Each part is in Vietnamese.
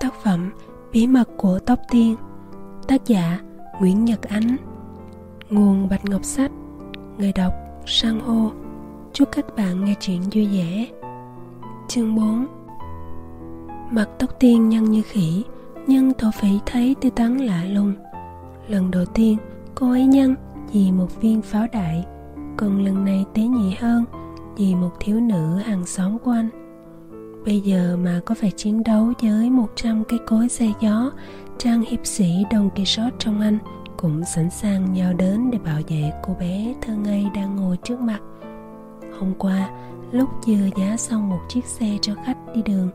Tác phẩm Bí mật của tóc tiên, Tác giả Nguyễn Nhật Ánh. Nguồn Bạch Ngọc Sách, Người đọc Sang Hô. Chúc các bạn nghe chuyện vui vẻ. Chương 4 Mặt tóc tiên nhăn như khỉ, Nhưng thổ phỉ thấy tư tắn lạ lùng. Lần đầu tiên, cô ấy nhăn vì một viên pháo đại Còn lần này tế nhị hơn vì một thiếu nữ hàng xóm của anh. Bây giờ mà có phải chiến đấu với 100 cái cối xe gió, trang hiệp sĩ đồng kỳ sót trong anh cũng sẵn sàng nhào đến để bảo vệ cô bé thơ ngây đang ngồi trước mặt. Hôm qua, lúc vừa giá xong một chiếc xe cho khách đi đường,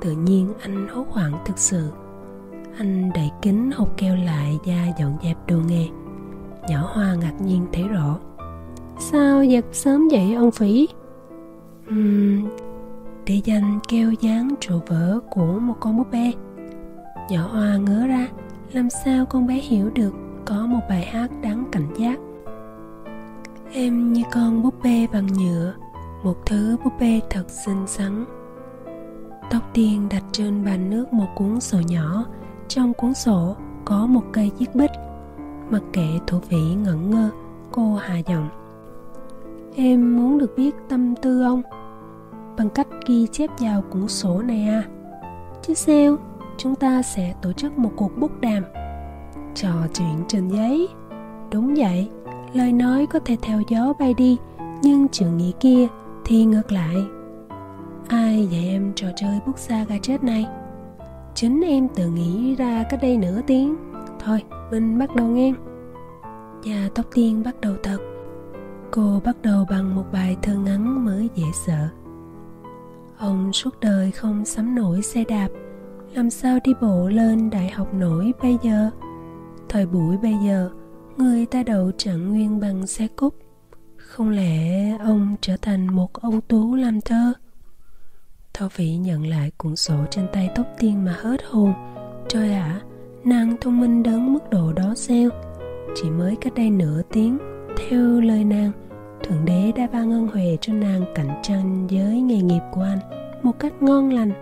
tự nhiên anh hốt hoảng thực sự. Anh đẩy kính hộp keo lại và dọn dẹp đồ nghề. Nhỏ Hoa ngạc nhiên thấy rõ. Sao giật sớm vậy ông Phỉ? Uhm, để dành keo dán trụ vỡ của một con búp bê. Nhỏ hoa ngớ ra, làm sao con bé hiểu được có một bài hát đáng cảnh giác. Em như con búp bê bằng nhựa, một thứ búp bê thật xinh xắn. Tóc tiên đặt trên bàn nước một cuốn sổ nhỏ, trong cuốn sổ có một cây chiếc bích. Mặc kệ thủ vĩ ngẩn ngơ, cô hà giọng. Em muốn được biết tâm tư ông bằng cách ghi chép vào cuốn sổ này à. Chứ sao, chúng ta sẽ tổ chức một cuộc bút đàm, trò chuyện trên giấy. Đúng vậy, lời nói có thể theo gió bay đi, nhưng chữ nghĩ kia thì ngược lại. Ai dạy em trò chơi bút xa gà chết này? Chính em tự nghĩ ra cách đây nửa tiếng. Thôi, mình bắt đầu nghe. Và tóc tiên bắt đầu thật. Cô bắt đầu bằng một bài thơ ngắn mới dễ sợ ông suốt đời không sắm nổi xe đạp làm sao đi bộ lên đại học nổi bây giờ? Thời buổi bây giờ người ta đậu trạng nguyên bằng xe cúc không lẽ ông trở thành một ông tú làm thơ? Thọ vĩ nhận lại cuộn sổ trên tay tóc tiên mà hết hồn. Trời ạ à, nàng thông minh đến mức độ đó sao? Chỉ mới cách đây nửa tiếng theo lời nàng thượng đế đã ban ân huệ cho nàng cạnh tranh với nghề nghiệp của anh một cách ngon lành.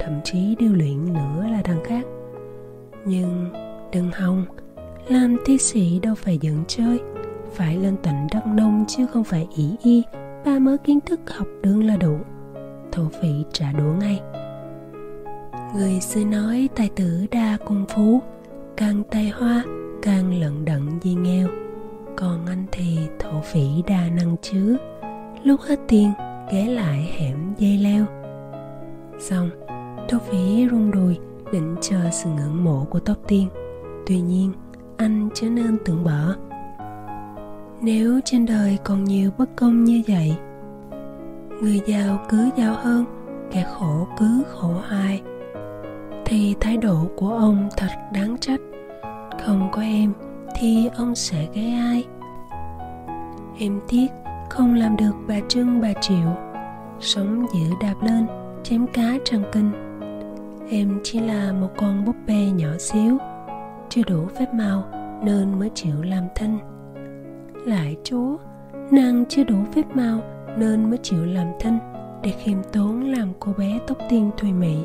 Thậm chí điêu luyện nữa là đằng khác. Nhưng đừng hòng, làm thi sĩ đâu phải dựng chơi. Phải lên tận đất nông chứ không phải ỷ y. Ba mớ kiến thức học đương là đủ. Thổ phỉ trả đũa ngay. Người xưa nói tài tử đa cung phú, càng tài hoa, càng lận đận di nghèo. Còn anh thì thổ phỉ đa năng chứ. Lúc hết tiền, ghé lại hẻm dây leo xong tô phí rung đùi định chờ sự ngưỡng mộ của tóc tiên. Tuy nhiên, anh trở nên tưởng bở nếu trên đời còn nhiều bất công như vậy, người giàu cứ giàu hơn, kẻ khổ cứ khổ hoài. Thì thái độ của ông thật đáng trách. Không có em thì ông sẽ ghé ai? Em tiếc không làm được bà trưng bà triệu. Sống giữ đạp lên chém cá trăng kinh. Em chỉ là một con búp bê nhỏ xíu, chưa đủ phép màu nên mới chịu làm thinh lại chúa, nàng chưa đủ phép màu nên mới chịu làm thinh để khiêm tốn làm cô bé tóc tiên thùy mị.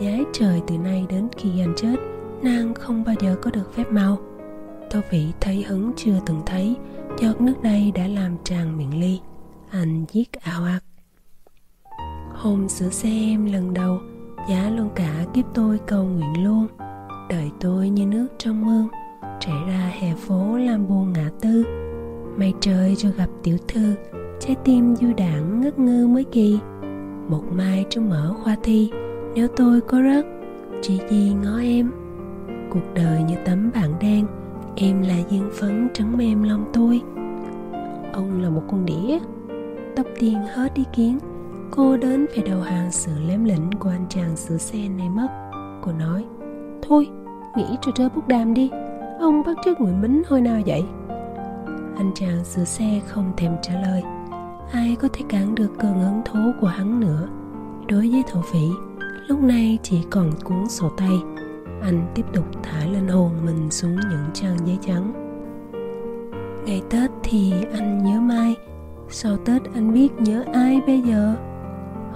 Giái trời từ nay đến khi anh chết, nàng không bao giờ có được phép màu. Tô vị thấy hứng chưa từng thấy, giọt nước đây đã làm tràn miệng ly. Anh giết ảo ạt Hôm sửa xe em lần đầu, Giá luôn cả kiếp tôi cầu nguyện luôn. Đợi tôi như nước trong mương Chạy ra hè phố làm buồn ngã tư. Mây trời cho gặp tiểu thư, Trái tim du đảng ngất ngư mới kỳ. Một mai trong mở khoa thi, Nếu tôi có rớt Chỉ gì ngó em? Cuộc đời như tấm bảng đen, Em là duyên phấn trắng mềm lòng tôi. Ông là một con đĩa, Tóc tiên hết ý kiến. Cô đến phải đầu hàng sự lém lĩnh của anh chàng sửa xe này mất. Cô nói Thôi, nghĩ trò chơi bút đàm đi. Ông bắt trước người bính hồi nào vậy? Anh chàng sửa xe không thèm trả lời. Ai có thể cản được cơn hứng thú của hắn nữa? Đối với thổ phỉ Lúc này chỉ còn cuốn sổ tay. Anh tiếp tục thả lên hồn mình xuống những trang giấy trắng. Ngày Tết thì anh nhớ Mai. Sau Tết anh biết nhớ ai bây giờ?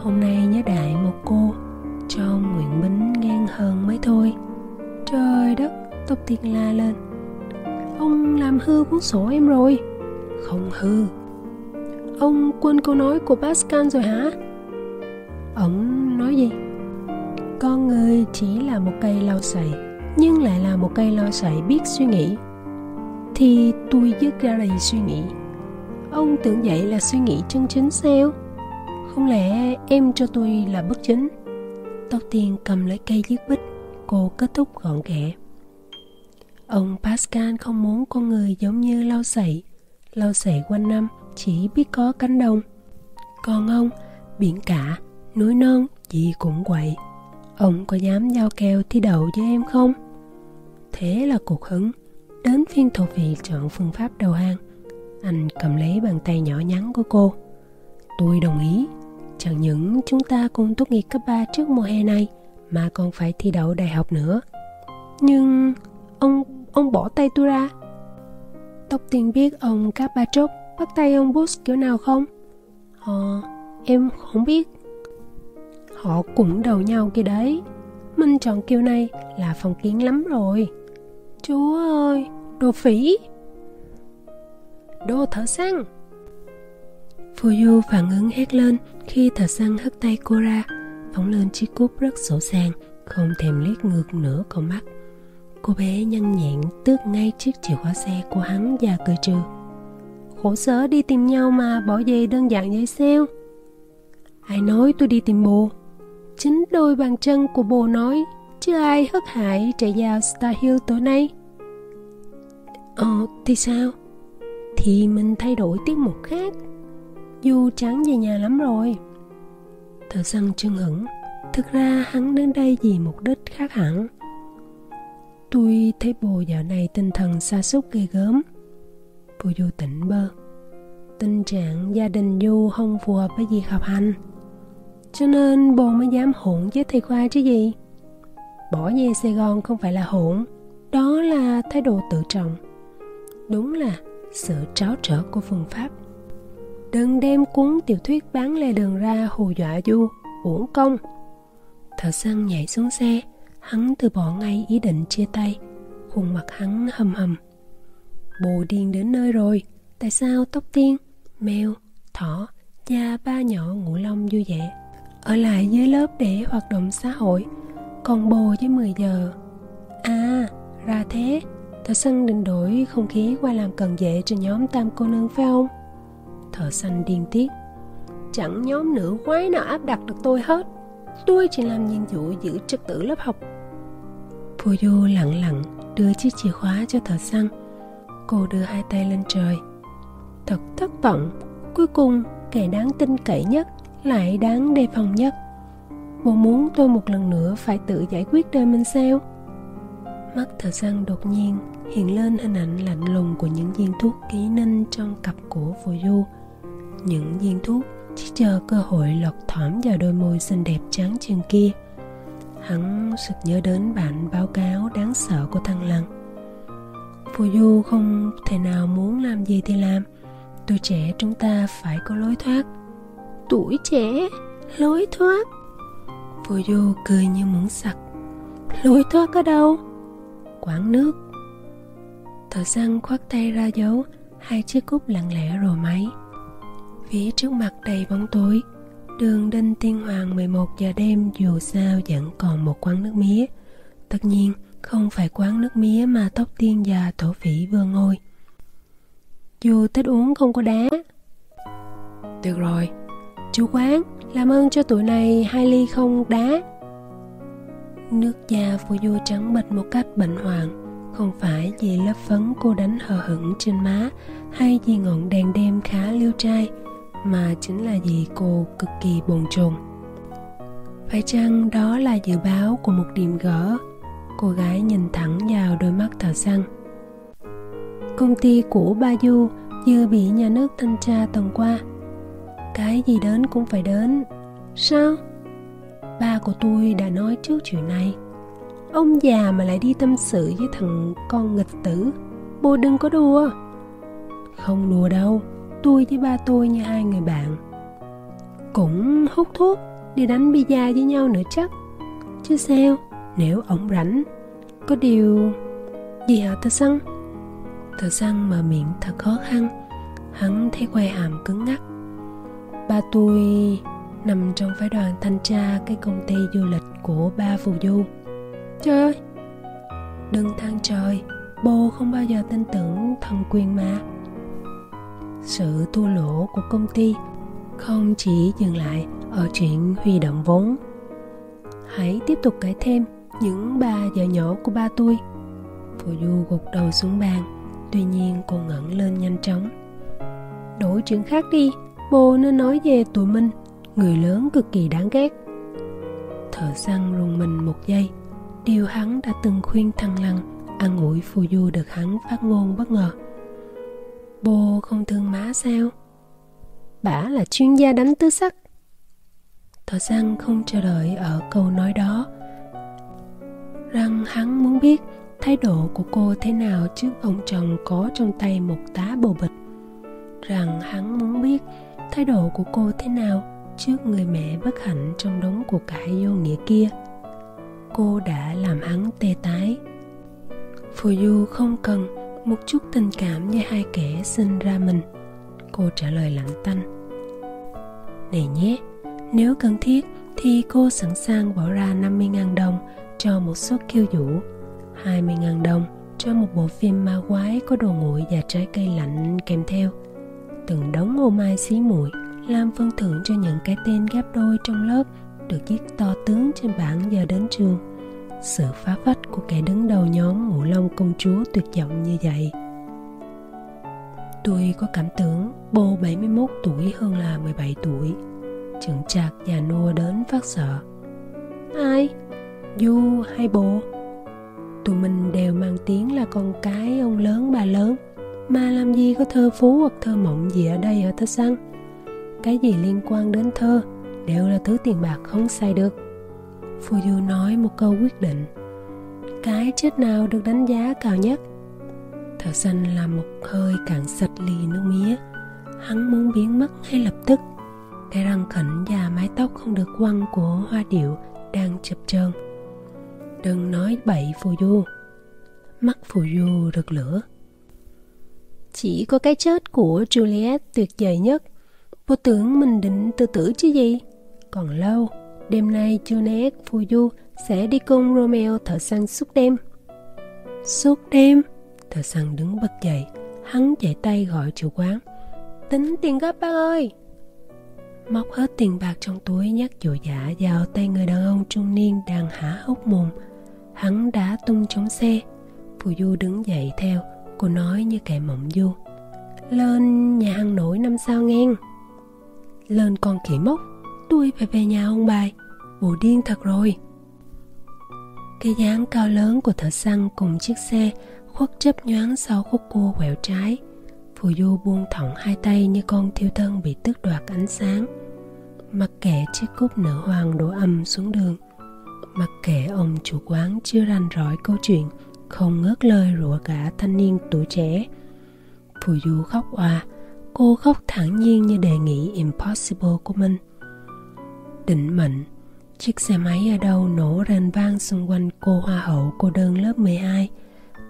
Hôm nay nhớ đại một cô cho Nguyễn Bính ngang hơn mới thôi. Trời đất, tóc tiên la lên. Ông làm hư cuốn sổ em rồi. Không hư. Ông quên câu nói của pascal rồi hả? Ông nói gì? Con người chỉ là một cây lau sậy, nhưng lại là một cây lau sậy biết suy nghĩ. Thì tôi dứt ra đầy suy nghĩ. Ông tưởng vậy là suy nghĩ chân chính sao? Không lẽ em cho tôi là bất chính? Tóc tiên cầm lấy cây giết bích, cô kết thúc gọn ghẽ ông pascal không muốn con người giống như lau sậy. Lau sậy quanh năm chỉ biết có cánh đồng. Còn ông, biển cả, núi non, gì cũng quậy. ông có dám giao kèo thi đậu với em không? Thế là cuộc hứng. Đến phiên thổ vị chọn phương pháp đầu hàng. Anh cầm lấy bàn tay nhỏ nhắn của cô. Tôi đồng ý chẳng những chúng ta cùng tốt nghiệp cấp 3 trước mùa hè này, mà còn phải thi đậu đại học nữa. Nhưng ông ông bỏ tay tôi ra. Tóc tiên biết ông Kapatrok bắt tay ông Bush kiểu nào không? Ờ em không biết. Họ cũng đầu nhau kia đấy. Mình chọn kiểu này là phong kiến lắm rồi. Chúa ơi, đồ phỉ. Đồ thợ săn phù du phản ứng hét lên khi thợ săn hất tay cô ra. Phóng lên chiếc cúp rất sổ sàng không thèm liếc ngược nửa con mắt. Cô bé nhanh nhẹn tước ngay chiếc chìa khóa xe của hắn và cười trừ. Khổ sở, đi tìm nhau mà, bỏ về đơn giản vậy sao? Ai nói tôi đi tìm bồ? Chính đôi bàn chân của bồ nói, chứ ai hất hại chạy vào star hill tối nay. Ờ thì sao? Thì mình thay đổi tiết mục khác dù chán về nhà lắm rồi. Thợ săn chân hững thực ra hắn đến đây vì mục đích khác hẳn. Tôi thấy bồ dạo này tinh thần xa xúc ghê gớm. Bồ du tỉnh bơ. Tình trạng gia đình du không phù hợp với việc học hành. Cho nên bồ mới dám hỗn với thầy khoa chứ gì? Bỏ về sài gòn không phải là hỗn, đó là thái độ tự trọng. Đúng là sự tráo trở của phương pháp đừng đem cuốn tiểu thuyết bán lề đường ra hù dọa du, uổng công. Thợ săn nhảy xuống xe, hắn từ bỏ ngay ý định chia tay. Khuôn mặt hắn hầm hầm. Bồ điên đến nơi rồi, tại sao tóc tiên, mèo, thỏ, Cha, ba nhỏ ngủ long vui vẻ? Ở lại dưới lớp để hoạt động xã hội, còn bồ với 10 giờ. À ra thế, thợ săn định đổi không khí qua làm cần vệ cho nhóm tam cô nương, phải không? Thợ săn điên tiết. Chẳng nhóm nữ quái nào áp đặt được tôi hết. Tôi chỉ làm nhiệm vụ giữ trật tự lớp học. Phù du lặng lặng đưa chiếc chìa khóa cho thợ săn cô đưa hai tay lên trời. Thật thất vọng, cuối cùng kẻ đáng tin cậy nhất lại đáng đề phòng nhất. Bố muốn tôi một lần nữa phải tự giải quyết đời mình sao? Mắt thợ săn đột nhiên hiện lên hình ảnh lạnh lùng của những viên thuốc ký ninh trong cặp của phù du những viên thuốc chỉ chờ cơ hội lọt thỏm vào đôi môi xinh đẹp trắng trừng kia. Hắn sực nhớ đến bản báo cáo đáng sợ của thằng lăng. Phù du không thể nào muốn làm gì thì làm. Tuổi trẻ chúng ta phải có lối thoát. Tuổi trẻ? Lối thoát? Phù du cười như muốn sặc. Lối thoát ở đâu? Quán nước. Thợ săn khoác tay ra dấu hai chiếc cúp lặng lẽ rồi máy phía trước mặt đầy bóng tối, đường đinh tiên hoàng 11 giờ đêm dù sao vẫn còn một quán nước mía. Tất nhiên, không phải quán nước mía mà tóc tiên và thổ phỉ vừa ngồi. Dù thích uống không có đá. Được rồi chú quán, làm ơn cho tụi này hai ly không đá. Nước da của vua trắng bệch một cách bệnh hoạn, không phải vì lớp phấn cô đánh hờ hững trên má hay vì ngọn đèn đêm khá liêu trai mà chính là vì cô cực kỳ bồn chồn. Phải chăng đó là dự báo của một điểm gỡ cô gái nhìn thẳng vào đôi mắt thợ săn. Công ty của ba du vừa bị nhà nước thanh tra tuần qua. Cái gì đến cũng phải đến. Sao? Ba của tôi đã nói trước chuyện này. Ông già mà lại đi tâm sự với thằng con nghịch tử. Bố đừng có đùa. Không đùa đâu tôi với ba tôi như hai người bạn. Cũng hút thuốc đi đánh bida với nhau nữa chắc. Chứ sao, nếu ổng rảnh, có điều gì hả thợ săn thợ săn mở miệng thật khó khăn, hắn thấy quay hàm cứng ngắc. Ba tôi nằm trong phái đoàn thanh tra cái công ty du lịch của ba phù du. Trời ơi! Đừng than trời bố không bao giờ tin tưởng thần quyền mà sự thua lỗ của công ty không chỉ dừng lại ở chuyện huy động vốn. Hãy tiếp tục kể thêm những bà vợ nhỏ của ba tôi. Phù du gục đầu xuống bàn, tuy nhiên cô ngẩng lên nhanh chóng. Đổi chuyện khác đi Bồ nên nói về tụi mình, người lớn cực kỳ đáng ghét. Thợ săn rùng mình một giây, điều hắn đã từng khuyên thằng lăng An ủi phù du được hắn phát ngôn bất ngờ bố không thương má sao? Bả là chuyên gia đánh tứ sắc. Thợ răng không chờ đợi ở câu nói đó. Rằng hắn muốn biết thái độ của cô thế nào trước ông chồng có trong tay một tá bồ bịch. Rằng hắn muốn biết thái độ của cô thế nào trước người mẹ bất hạnh trong đống của cải vô nghĩa kia. Cô đã làm hắn tê tái. Phù du không cần một chút tình cảm như hai kẻ sinh ra mình. Cô trả lời lặng tanh. Này nhé, nếu cần thiết thì cô sẵn sàng bỏ ra 50.000 đồng cho một suất khiêu vũ 20.000 đồng cho một bộ phim ma quái có đồ nguội và trái cây lạnh kèm theo. Từng đống ô mai xí muội làm phân thưởng cho những cái tên ghép đôi trong lớp được viết to tướng trên bảng giờ đến trường sự phá phách của kẻ đứng đầu nhóm ngũ long công chúa tuyệt vọng như vậy. Tôi có cảm tưởng bô 71 tuổi hơn là 17 tuổi. Trưởng trạc già nua đến phát sợ. Ai? Du hay bồ tụi mình đều mang tiếng là con cái ông lớn bà lớn. Mà làm gì có thơ phú hoặc thơ mộng gì ở đây ở thơ săn cái gì liên quan đến thơ đều là thứ tiền bạc không xài được phù du nói một câu quyết định. Cái chết nào được đánh giá cao nhất? Thợ xanh làm một hơi cạn sạch ly nước mía. Hắn muốn biến mất ngay lập tức. Cái răng khỉnh và mái tóc không được quăng của hoa điệu đang chập chờn. Đừng nói bậy phù du. Mắt phù du rực lửa. Chỉ có cái chết của Juliet tuyệt vời nhất. Cô tưởng mình định tự tử chứ gì? Còn lâu Đêm nay, Juliet phù du Sẽ đi cùng Romeo thợ săn suốt đêm. Suốt đêm, Thợ săn đứng bật dậy. Hắn chạy tay gọi chủ quán. Tính tiền gấp, bác ơi! Móc hết tiền bạc trong túi nhắc dội giả vào tay người đàn ông trung niên đang há hốc mồm. Hắn đã tung chống xe. Phù Du đứng dậy theo. Cô nói như kẻ mộng du. Lên nhà hàng nổi năm sao ngang. Lên con khỉ mốc. Tôi phải về nhà ông bài Bộ điên thật rồi. Cái dáng cao lớn của thợ săn cùng chiếc xe khuất chấp nhoáng sau khúc cua quẹo trái. Phù Du buông thõng hai tay như con thiêu thân bị tước đoạt ánh sáng. Mặc kệ chiếc cúc nữ hoàng đổ âm xuống đường. Mặc kệ ông chủ quán chưa rành rõi câu chuyện, Không ngớt lời rủa cả thanh niên tuổi trẻ. Phù Du khóc òa Cô khóc thẳng nhiên như đề nghị impossible của mình. Định mệnh Chiếc xe máy ở đâu nổ rền vang xung quanh cô hoa hậu cô đơn lớp 12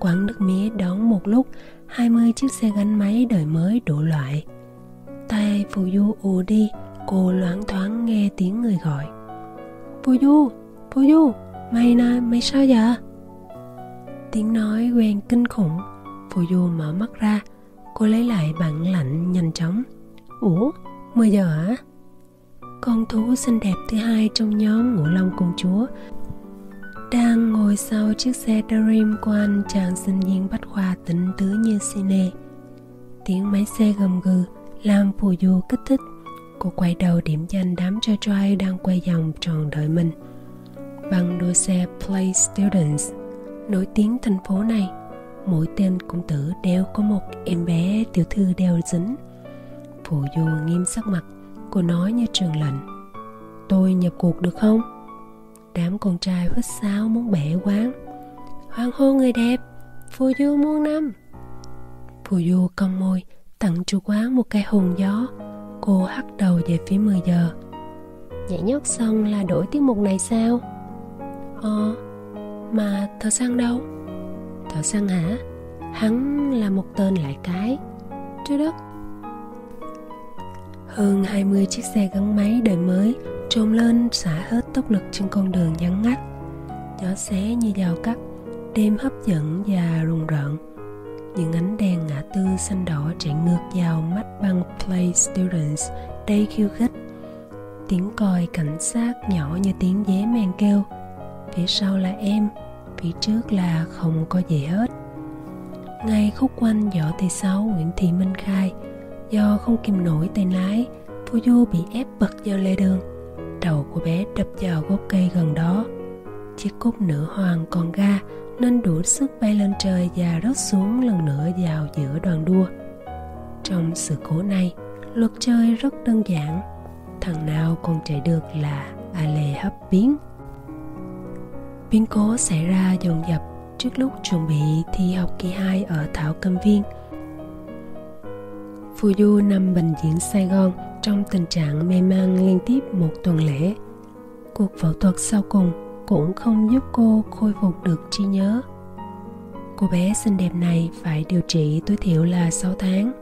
Quán nước mía đón một lúc 20 chiếc xe gắn máy đời mới đủ loại. Tay phù du ù đi Cô loáng thoáng nghe tiếng người gọi. Phù du, phù du, mày nè, mày sao vậy? Tiếng nói quen kinh khủng. Phù du mở mắt ra Cô lấy lại bản lạnh nhanh chóng. Ủa, 10 giờ hả? Con thú xinh đẹp thứ hai trong nhóm ngũ long công chúa đang ngồi sau chiếc xe Dream của anh chàng sinh viên bách khoa tỉnh tứ như cine. Tiếng máy xe gầm gừ làm phù du kích thích. Cô quay đầu điểm danh đám trai trai đang quay vòng tròn đợi mình. Bằng đua xe Play Students, nổi tiếng thành phố này, mỗi tên công tử đều có một em bé tiểu thư đeo dính. Phù du nghiêm sắc mặt, cô nói như trường lệnh. Tôi nhập cuộc được không? Đám con trai huýt sáo muốn bẻ quán Hoàng hôn người đẹp, Phù du muôn năm Phù du cong môi Tặng chủ quán một cái hồn gió Cô hắt đầu về phía 10 giờ Nhảy nhót xong là đổi tiết mục này sao Ờ Mà thợ săn đâu? Thợ săn hả? Hắn là một tên lại cái Trời đất hơn 20 chiếc xe gắn máy đời mới trồm lên xả hết tốc lực trên con đường vắng ngắt. Gió xé như dao cắt, đêm hấp dẫn và rùng rợn. Những ánh đèn ngã tư xanh đỏ chạy ngược vào mắt băng play students, đầy khiêu khích. Tiếng còi cảnh sát nhỏ như tiếng dế men kêu. Phía sau là em, phía trước là không có gì hết. Ngay khúc quanh võ thị sáu, nguyễn thị minh khai do không kìm nổi tay lái, phu du bị ép bật vào lề đường. Đầu của bé đập vào gốc cây gần đó. Chiếc cốt nữ hoàng còn ga nên đủ sức bay lên trời và rớt xuống lần nữa vào giữa đoàn đua. Trong sự cố này, luật chơi rất đơn giản. Thằng nào còn chạy được là a lê hấp biến. Biến cố xảy ra dồn dập trước lúc chuẩn bị thi học kỳ 2 ở Thảo Cầm Viên. Phù Du nằm bệnh viện Sài Gòn trong tình trạng mê man liên tiếp một tuần lễ. Cuộc phẫu thuật sau cùng cũng không giúp cô khôi phục được trí nhớ. Cô bé xinh đẹp này phải điều trị tối thiểu là 6 tháng.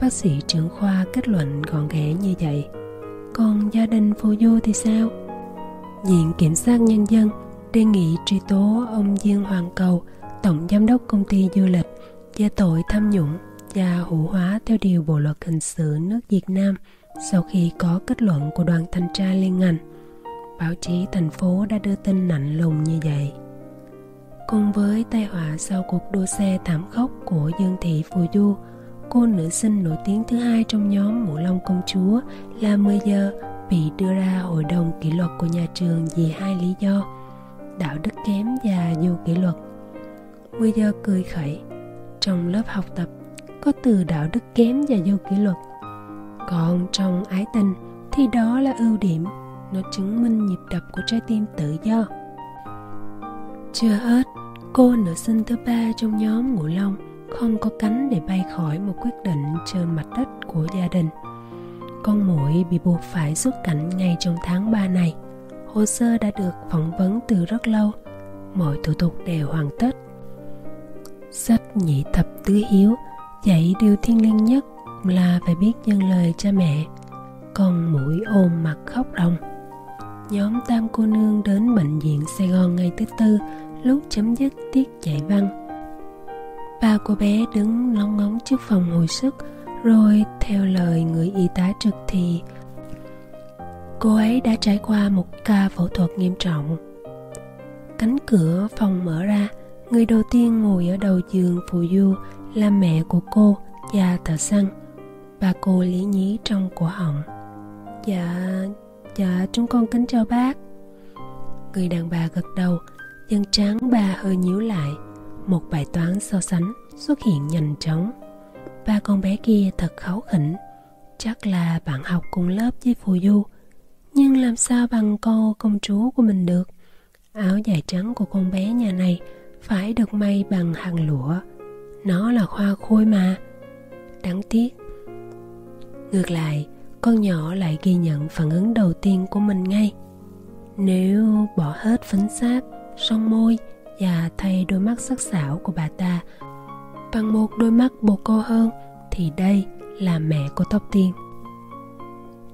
Bác sĩ trưởng khoa kết luận gọn ghẽ như vậy. Còn gia đình Phù Du thì sao? Viện Kiểm sát Nhân dân đề nghị truy tố ông Dương Hoàng Cầu, Tổng Giám đốc Công ty Du lịch, về tội tham nhũng và hữu hóa theo điều Bộ Luật Hình sự nước Việt Nam sau khi có kết luận của đoàn thanh tra liên ngành. Báo chí thành phố đã đưa tin nặng lùng như vậy. Cùng với tai họa sau cuộc đua xe thảm khốc của Dương Thị Phù Du, cô nữ sinh nổi tiếng thứ hai trong nhóm Mũ Long Công Chúa là 10 giờ bị đưa ra hội đồng kỷ luật của nhà trường vì hai lý do đạo đức kém và vô kỷ luật 10 giờ cười khẩy trong lớp học tập có từ đạo đức kém và vô kỷ luật. Còn trong ái tình thì đó là ưu điểm, nó chứng minh nhịp đập của trái tim tự do. Chưa hết, cô nữ sinh thứ ba trong nhóm ngũ long không có cánh để bay khỏi một quyết định trên mặt đất của gia đình. Con muội bị buộc phải xuất cảnh ngay trong tháng 3 này. Hồ sơ đã được phỏng vấn từ rất lâu. Mọi thủ tục đều hoàn tất. Sách nhị thập tứ hiếu dạy điều thiên liêng nhất là phải biết dâng lời cha mẹ con mũi ôm mặt khóc ròng. Nhóm tam cô nương đến bệnh viện sài gòn ngày thứ tư, lúc chấm dứt tiết dạy văn. Ba cô bé đứng lóng ngóng trước phòng hồi sức, rồi theo lời người y tá trực thì, cô ấy đã trải qua một ca phẫu thuật nghiêm trọng. Cánh cửa phòng mở ra, người đầu tiên ngồi ở đầu giường phù du là mẹ của cô và thợ săn bà cô lý nhí trong cổ họng. Dạ dạ chúng con kính chào bác. Người đàn bà gật đầu chân trán bà hơi nhíu lại. Một bài toán so sánh xuất hiện nhanh chóng. Ba con bé kia thật kháu khỉnh. Chắc là bạn học cùng lớp với phù du. Nhưng làm sao bằng cô công chúa của mình được? Áo dài trắng của con bé nhà này phải được may bằng hàng lụa nó là hoa khôi mà. Đáng tiếc. Ngược lại, con nhỏ lại ghi nhận phản ứng đầu tiên của mình ngay. Nếu bỏ hết phấn sáp son môi và thay đôi mắt sắc sảo của bà ta bằng một đôi mắt bồ câu hơn, thì đây là mẹ của tóc tiên.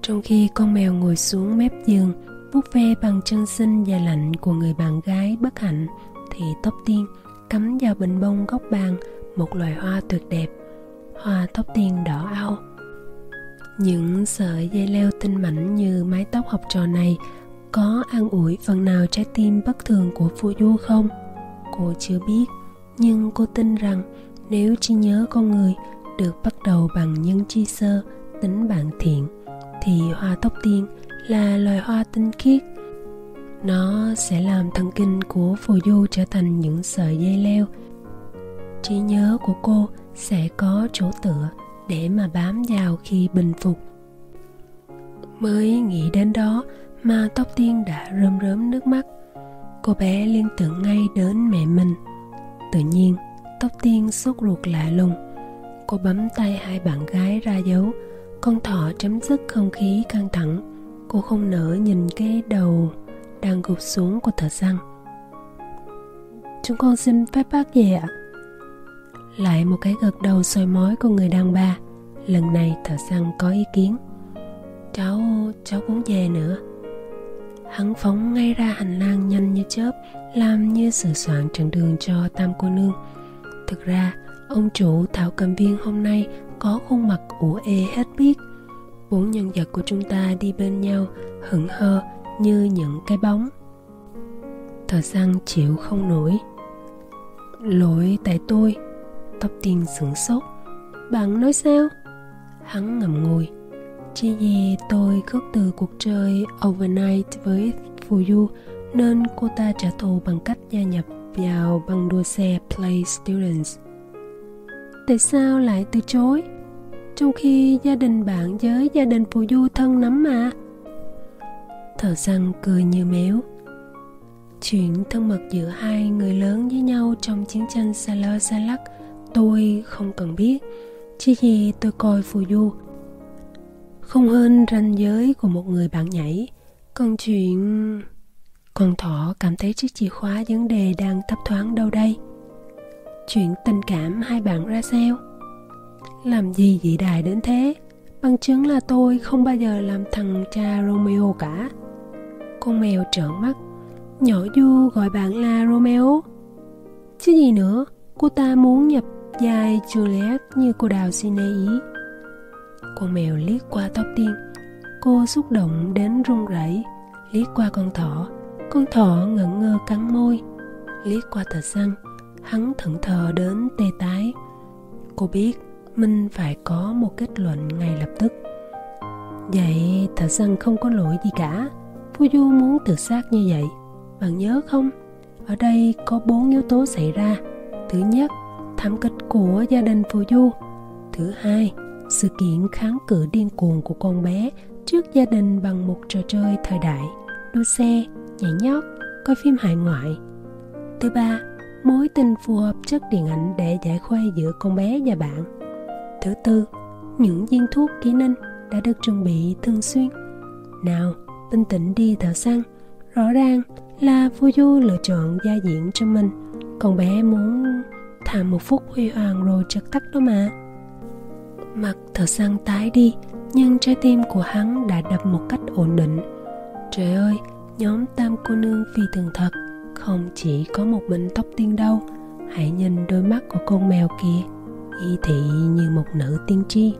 Trong khi con mèo ngồi xuống mép giường, vuốt ve bằng chân xinh và lạnh của người bạn gái bất hạnh, thì tóc tiên cắm vào bình bông góc bàn một loài hoa tuyệt đẹp, hoa tóc tiên đỏ ao. những sợi dây leo tinh mảnh như mái tóc học trò này có an ủi phần nào trái tim bất thường của phu du không cô chưa biết, nhưng cô tin rằng nếu trí nhớ con người được bắt đầu bằng nhân chi sơ tính bạn thiện, thì hoa tóc tiên là loài hoa tinh khiết nó sẽ làm thần kinh của phù du trở thành những sợi dây leo trí nhớ của cô sẽ có chỗ tựa để mà bám vào khi bình phục. Mới nghĩ đến đó mà tóc tiên đã rơm rớm nước mắt. Cô bé liên tưởng ngay đến mẹ mình. Tự nhiên, tóc tiên sốt ruột lạ lùng. Cô bấm tay hai bạn gái ra dấu. Con thỏ chấm dứt không khí căng thẳng. Cô không nỡ nhìn cái đầu đang gục xuống của thợ săn. Chúng con xin phép bác về ạ lại một cái gật đầu soi mói của người đàn bà. Lần này thợ săn có ý kiến. Cháu cháu cũng về nữa. Hắn phóng ngay ra hành lang nhanh như chớp, làm như sửa soạn chặng đường cho tam cô nương. Thực ra, ông chủ thảo cầm viên hôm nay có khuôn mặt ủ ê hết biết. Bốn nhân vật của chúng ta đi bên nhau, hững hờ như những cái bóng. Thợ săn chịu không nổi. Lỗi tại tôi tóc tiên sửng sốt bạn nói sao hắn ngậm ngùi chỉ vì tôi khước từ cuộc chơi overnight với Fuyu nên cô ta trả thù bằng cách gia nhập vào băng đua xe Play Students. Tại sao lại từ chối? Trong khi gia đình bạn với gia đình Fuyu thân lắm mà. Thợ răng cười như méo. Chuyện thân mật giữa hai người lớn với nhau trong chiến tranh Salar Salak tôi không cần biết. Chỉ vì tôi coi phù du không hơn ranh giới của một người bạn nhảy. Còn chuyện con thỏ cảm thấy chiếc chìa khóa vấn đề đang thấp thoáng đâu đây? Chuyện tình cảm hai bạn ra sao? Làm gì dị đài đến thế? Bằng chứng là tôi không bao giờ làm thằng cha romeo cả. Con mèo trợn mắt. Nhỏ du gọi bạn là romeo. Chứ gì nữa, cô ta muốn nhập dài juliet như cô đào xin ý. Con mèo liếc qua tóc tiên. Cô xúc động đến run rẩy. Liếc qua con thỏ. Con thỏ ngẩn ngơ cắn môi. Liếc qua tờ săn hắn thẫn thờ đến tê tái. Cô biết mình phải có một kết luận ngay lập tức. Vậy thợ săn không có lỗi gì cả. Phu du muốn tự sát như vậy. Bạn nhớ không? Ở đây có bốn yếu tố xảy ra. Thứ nhất thảm kịch của gia đình phù du. Thứ hai, sự kiện kháng cự điên cuồng của con bé trước gia đình bằng một trò chơi thời đại, đua xe, nhảy nhót, coi phim hải ngoại. Thứ ba, mối tình phù hợp chất điện ảnh để giải khuây giữa con bé và bạn. Thứ tư, những viên thuốc ký ninh đã được chuẩn bị thường xuyên. Nào bình tĩnh đi thợ săn. Rõ ràng là du lựa chọn gia diễn cho mình. Con bé muốn thảm một phút huy hoàng rồi chợt tắt đó mà. Mặt thợ săn tái đi Nhưng trái tim của hắn đã đập một cách ổn định. Trời ơi, nhóm tam cô nương phi thường thật Không chỉ có một mình tóc tiên đâu Hãy nhìn đôi mắt của con mèo kia Y thị như một nữ tiên tri.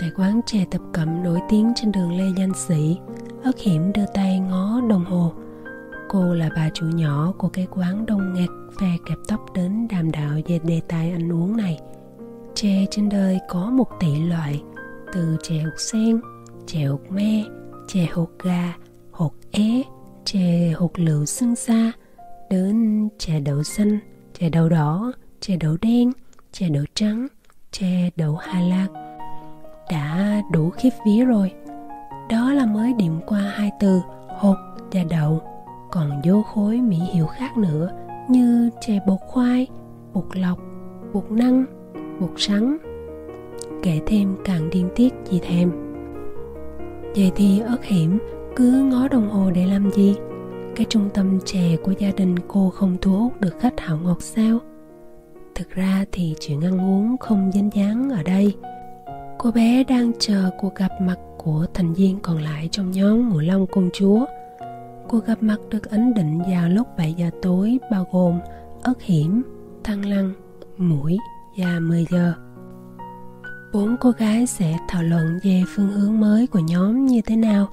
Tại quán chè tập cẩm nổi tiếng trên đường Lê Danh Sĩ Ất hiểm đưa tay ngó đồng hồ Cô là bà chủ nhỏ của cái quán đông nghẹt phe kẹp tóc đến đàm đạo về đề tài ăn uống này. Chè trên đời có một tỷ loại Từ chè hột sen, chè hột me, chè hột gà, hột é, chè hột lựu xương xa Đến chè đậu xanh, chè đậu đỏ, chè đậu đen, chè đậu trắng, chè đậu Hà Lạc Đã đủ khiếp vía rồi. Đó là mới điểm qua hai từ hột và đậu. Còn vô khối mỹ hiệu khác nữa như chè bột khoai, bột lọc, bột năng, bột sắn. Kể thêm càng điên tiết gì thèm vậy thì ớt hiểm cứ ngó đồng hồ để làm gì? Cái trung tâm chè của gia đình cô không thu hút được khách hảo ngọt sao? Thực ra thì chuyện ăn uống không dính dáng ở đây. Cô bé đang chờ cuộc gặp mặt của thành viên còn lại trong nhóm ngũ long công chúa cuộc gặp mặt được ấn định vào lúc 7 giờ tối bao gồm ớt hiểm thăng lăng mũi và 10 giờ. Bốn cô gái sẽ thảo luận về phương hướng mới của nhóm như thế nào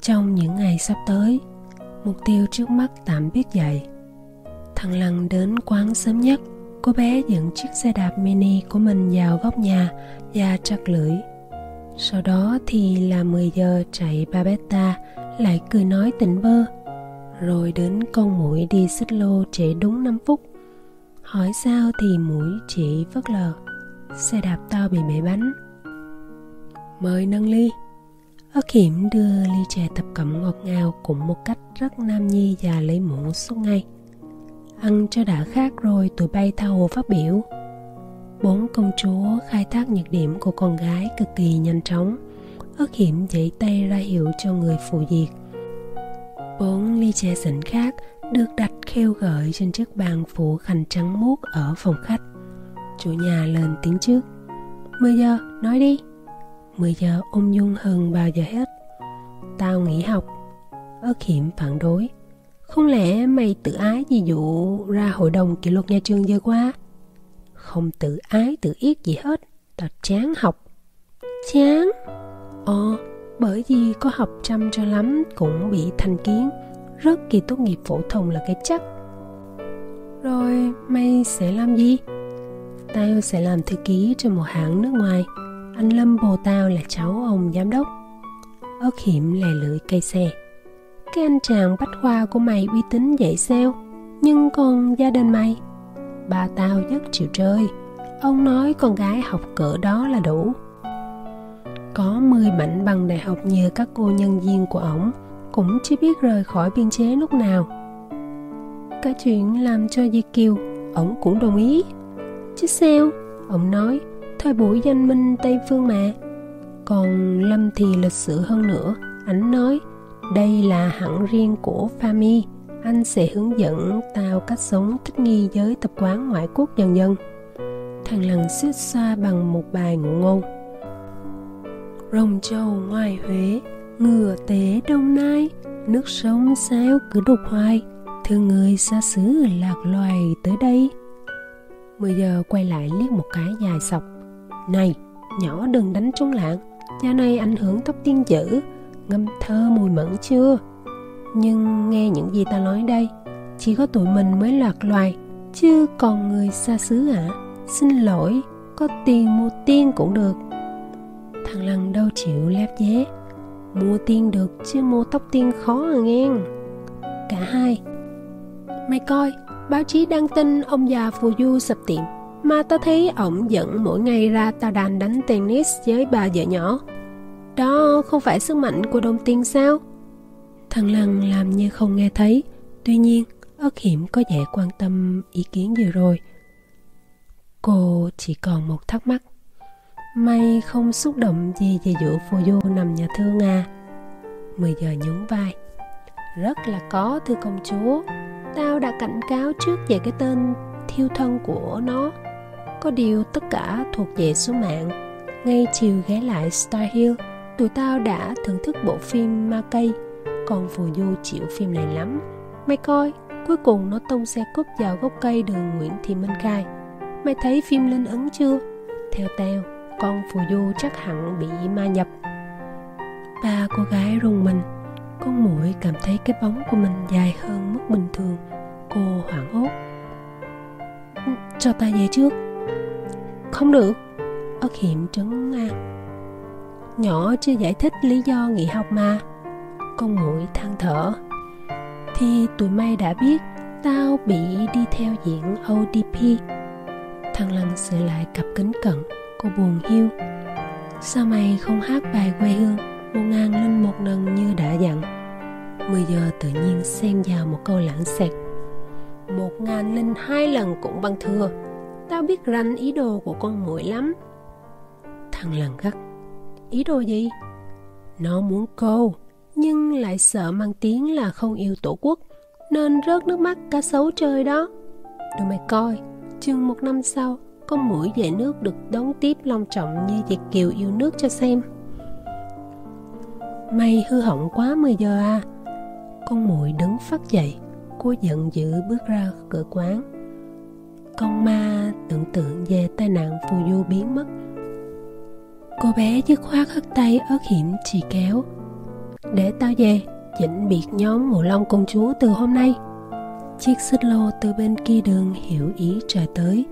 trong những ngày sắp tới. Mục tiêu trước mắt tạm biết vậy. Thằng Lăng đến quán sớm nhất, cô bé dựng chiếc xe đạp mini của mình vào góc nhà và chặt lưỡi. Sau đó thì là 10 giờ chạy Babetta lại cười nói tỉnh bơ. Rồi đến con mũi đi xích lô trễ đúng 5 phút. Hỏi sao thì mũi chỉ vất lờ. Xe đạp to bị bể bánh. Mời nâng ly. Ớt hiểm đưa ly trà tập cẩm ngọt ngào cũng một cách rất nam nhi và lấy muỗng suốt ngay ăn cho đã khác rồi tụi bay tha hồ phát biểu. Bốn công chúa khai thác nhược điểm của con gái cực kỳ nhanh chóng ớt hiểm dãy tay ra hiệu cho người phụ việc bốn ly trà xịn khác được đặt khêu gợi trên chiếc bàn phủ khăn trắng muốt ở phòng khách. Chủ nhà lên tiếng trước. 10 giờ, nói đi. 10 giờ ung dung hơn bao giờ hết. Tao nghỉ học. Ớt hiểm phản đối. Không lẽ mày tự ái gì dụ ra hội đồng kỷ luật nhà trường giờ qua? Không tự ái tự yết gì hết. Tao chán học. Chán? Ờ, bởi vì có học chăm cho lắm cũng bị thành kiến. Rất kỳ tốt nghiệp phổ thông là cái chắc. Rồi mày sẽ làm gì? Tao sẽ làm thư ký cho một hãng nước ngoài. Anh lâm bồ tao là cháu ông giám đốc. Ớt hiểm lè lưỡi cây xe. Cái anh chàng bách khoa của mày uy tín vậy sao? Nhưng còn gia đình mày? Bà tao rất chịu chơi. Ông nói con gái học cỡ đó là đủ có 10 mảnh bằng đại học như các cô nhân viên của ổng. Cũng chưa biết rời khỏi biên chế lúc nào. Cái chuyện làm cho Di Kiều, ổng cũng đồng ý. Chứ sao? Ổng nói, thời buổi danh minh Tây Phương mà. Còn Lâm thì lịch sự hơn nữa. Ảnh nói, đây là hẳn riêng của Fami. Anh sẽ hướng dẫn tao cách sống, thích nghi với tập quán ngoại quốc dần dần. Thằng lần suýt xoa bằng một bài ngụ ngôn rồng trầu ngoài huế, ngựa tế đông nai. Nước sông sao cứ đục hoài, thương người xa xứ lạc loài tới đây. Mười giờ quay lại liếc một cái dài sọc này, nhỏ đừng đánh trống lạng Cha này ảnh hưởng tóc tiên dữ, Ngâm thơ mùi mẫn chưa? Nhưng nghe những gì ta nói đây, Chỉ có tụi mình mới lạc loài, Chứ còn người xa xứ ạ à? Xin lỗi, Có tiền mua tiên cũng được. Thằng Lăng đâu chịu lép dế Mua tiên được chứ mua tóc tiên khó à nghe. Cả hai. Mày coi, Báo chí đăng tin ông già phù du sập tiệm, Mà tao thấy ổng dẫn mỗi ngày ra tà đàn đánh tennis với bà vợ nhỏ. Đó không phải sức mạnh của đồng tiền sao? Thằng Lăng làm như không nghe thấy, Tuy nhiên, ất hiểm có vẻ quan tâm ý kiến vừa rồi. Cô chỉ còn một thắc mắc. May không xúc động gì về vụ phù du nằm nhà thương à 10 giờ nhún vai. Rất là có thưa công chúa. Tao đã cảnh cáo trước về cái tên thiêu thân của nó. Có điều tất cả thuộc về số mạng. Ngay chiều ghé lại Star Hill Tụi tao đã thưởng thức bộ phim Ma Cây. Còn phù du chịu phim này lắm. Mày coi, cuối cùng nó tông xe cúp vào gốc cây đường Nguyễn Thị Minh Khai. Mày thấy phim lên ấn chưa? Theo tao, con phù du chắc hẳn bị ma nhập. Ba cô gái rùng mình, con mũi cảm thấy cái bóng của mình dài hơn mức bình thường. Cô hoảng hốt. Cho ta về trước. Không được. Ất hiểm trấn an. Nhỏ chưa giải thích lý do nghỉ học mà. Con mũi than thở. Thì tụi mày đã biết tao bị đi theo diện odp thằng lăng sửa lại cặp kính cận cô buồn hiu. Sao mày không hát bài quê hương một ngàn linh một lần như đã dặn? Mười giờ tự nhiên xen vào một câu lãng xẹt. Một ngàn linh hai lần cũng bằng thừa tao biết ranh ý đồ của con muội lắm. Thằng lần gắt. Ý đồ gì? Nó muốn câu, nhưng lại sợ mang tiếng là không yêu tổ quốc, nên rớt nước mắt cá sấu chơi đó. Rồi mày coi, chừng một năm sau con mũi về nước được đón tiếp long trọng như Việt Kiều yêu nước cho xem. May hư hỏng quá 10 giờ à? Con muội đứng phát dậy, cô giận dữ bước ra cửa quán. Con ma tưởng tượng về tai nạn phù du biến mất. Cô bé dứt khoát hất tay ớt hiểm chỉ kéo. Để tao về, chỉnh biệt nhóm mùa long công chúa từ hôm nay. Chiếc xích lô từ bên kia đường hiểu ý trời tới,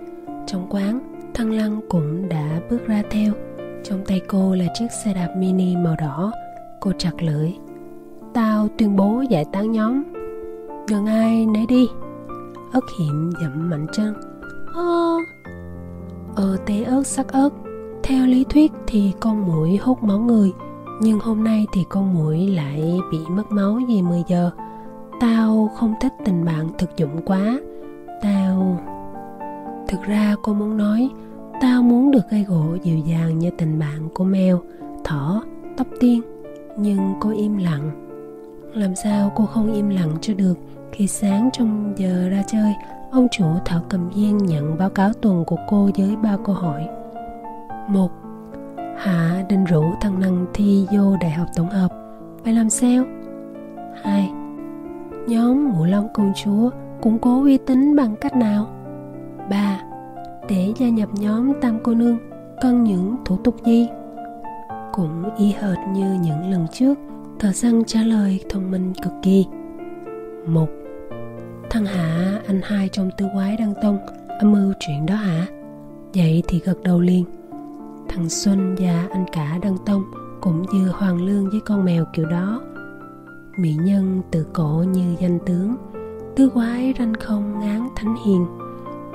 trong quán, Thăng Lăng cũng đã bước ra theo. Trong tay cô là chiếc xe đạp mini màu đỏ. Cô chặt lưỡi. Tao tuyên bố giải tán nhóm. Đừng ai nấy đi. ớt hiểm dậm mạnh chân. Ơ... Ờ, ờ té ớt sắc ớt. Theo lý thuyết thì con mũi hút máu người. Nhưng hôm nay thì con mũi lại bị mất máu vì 10 giờ. Tao không thích tình bạn thực dụng quá. Tao thực ra cô muốn nói tao muốn được gây gỗ dịu dàng như tình bạn của mèo thỏ tóc tiên nhưng cô im lặng làm sao cô không im lặng cho được Khi sáng trong giờ ra chơi, ông chủ Thảo Cầm viên nhận báo cáo tuần của cô với ba câu hỏi. Một, Hạ định rủ thằng Năng thi vô đại học tổng hợp, phải làm sao? Hai, Nhóm Ngũ Long Công Chúa củng cố uy tín bằng cách nào? Ba, Để gia nhập nhóm Tam Cô Nương, cần những thủ tục gì? Cũng y hệt như những lần trước, thợ săn trả lời thông minh cực kỳ. Một Thằng Hạ, anh hai trong tư quái đăng tông, âm mưu chuyện đó hả? Vậy thì gật đầu liền. Thằng Xuân và anh cả đăng tông cũng như hoàng lương với con mèo kiểu đó. Mỹ nhân tự cổ như danh tướng, tứ quái ranh không ngán thánh hiền,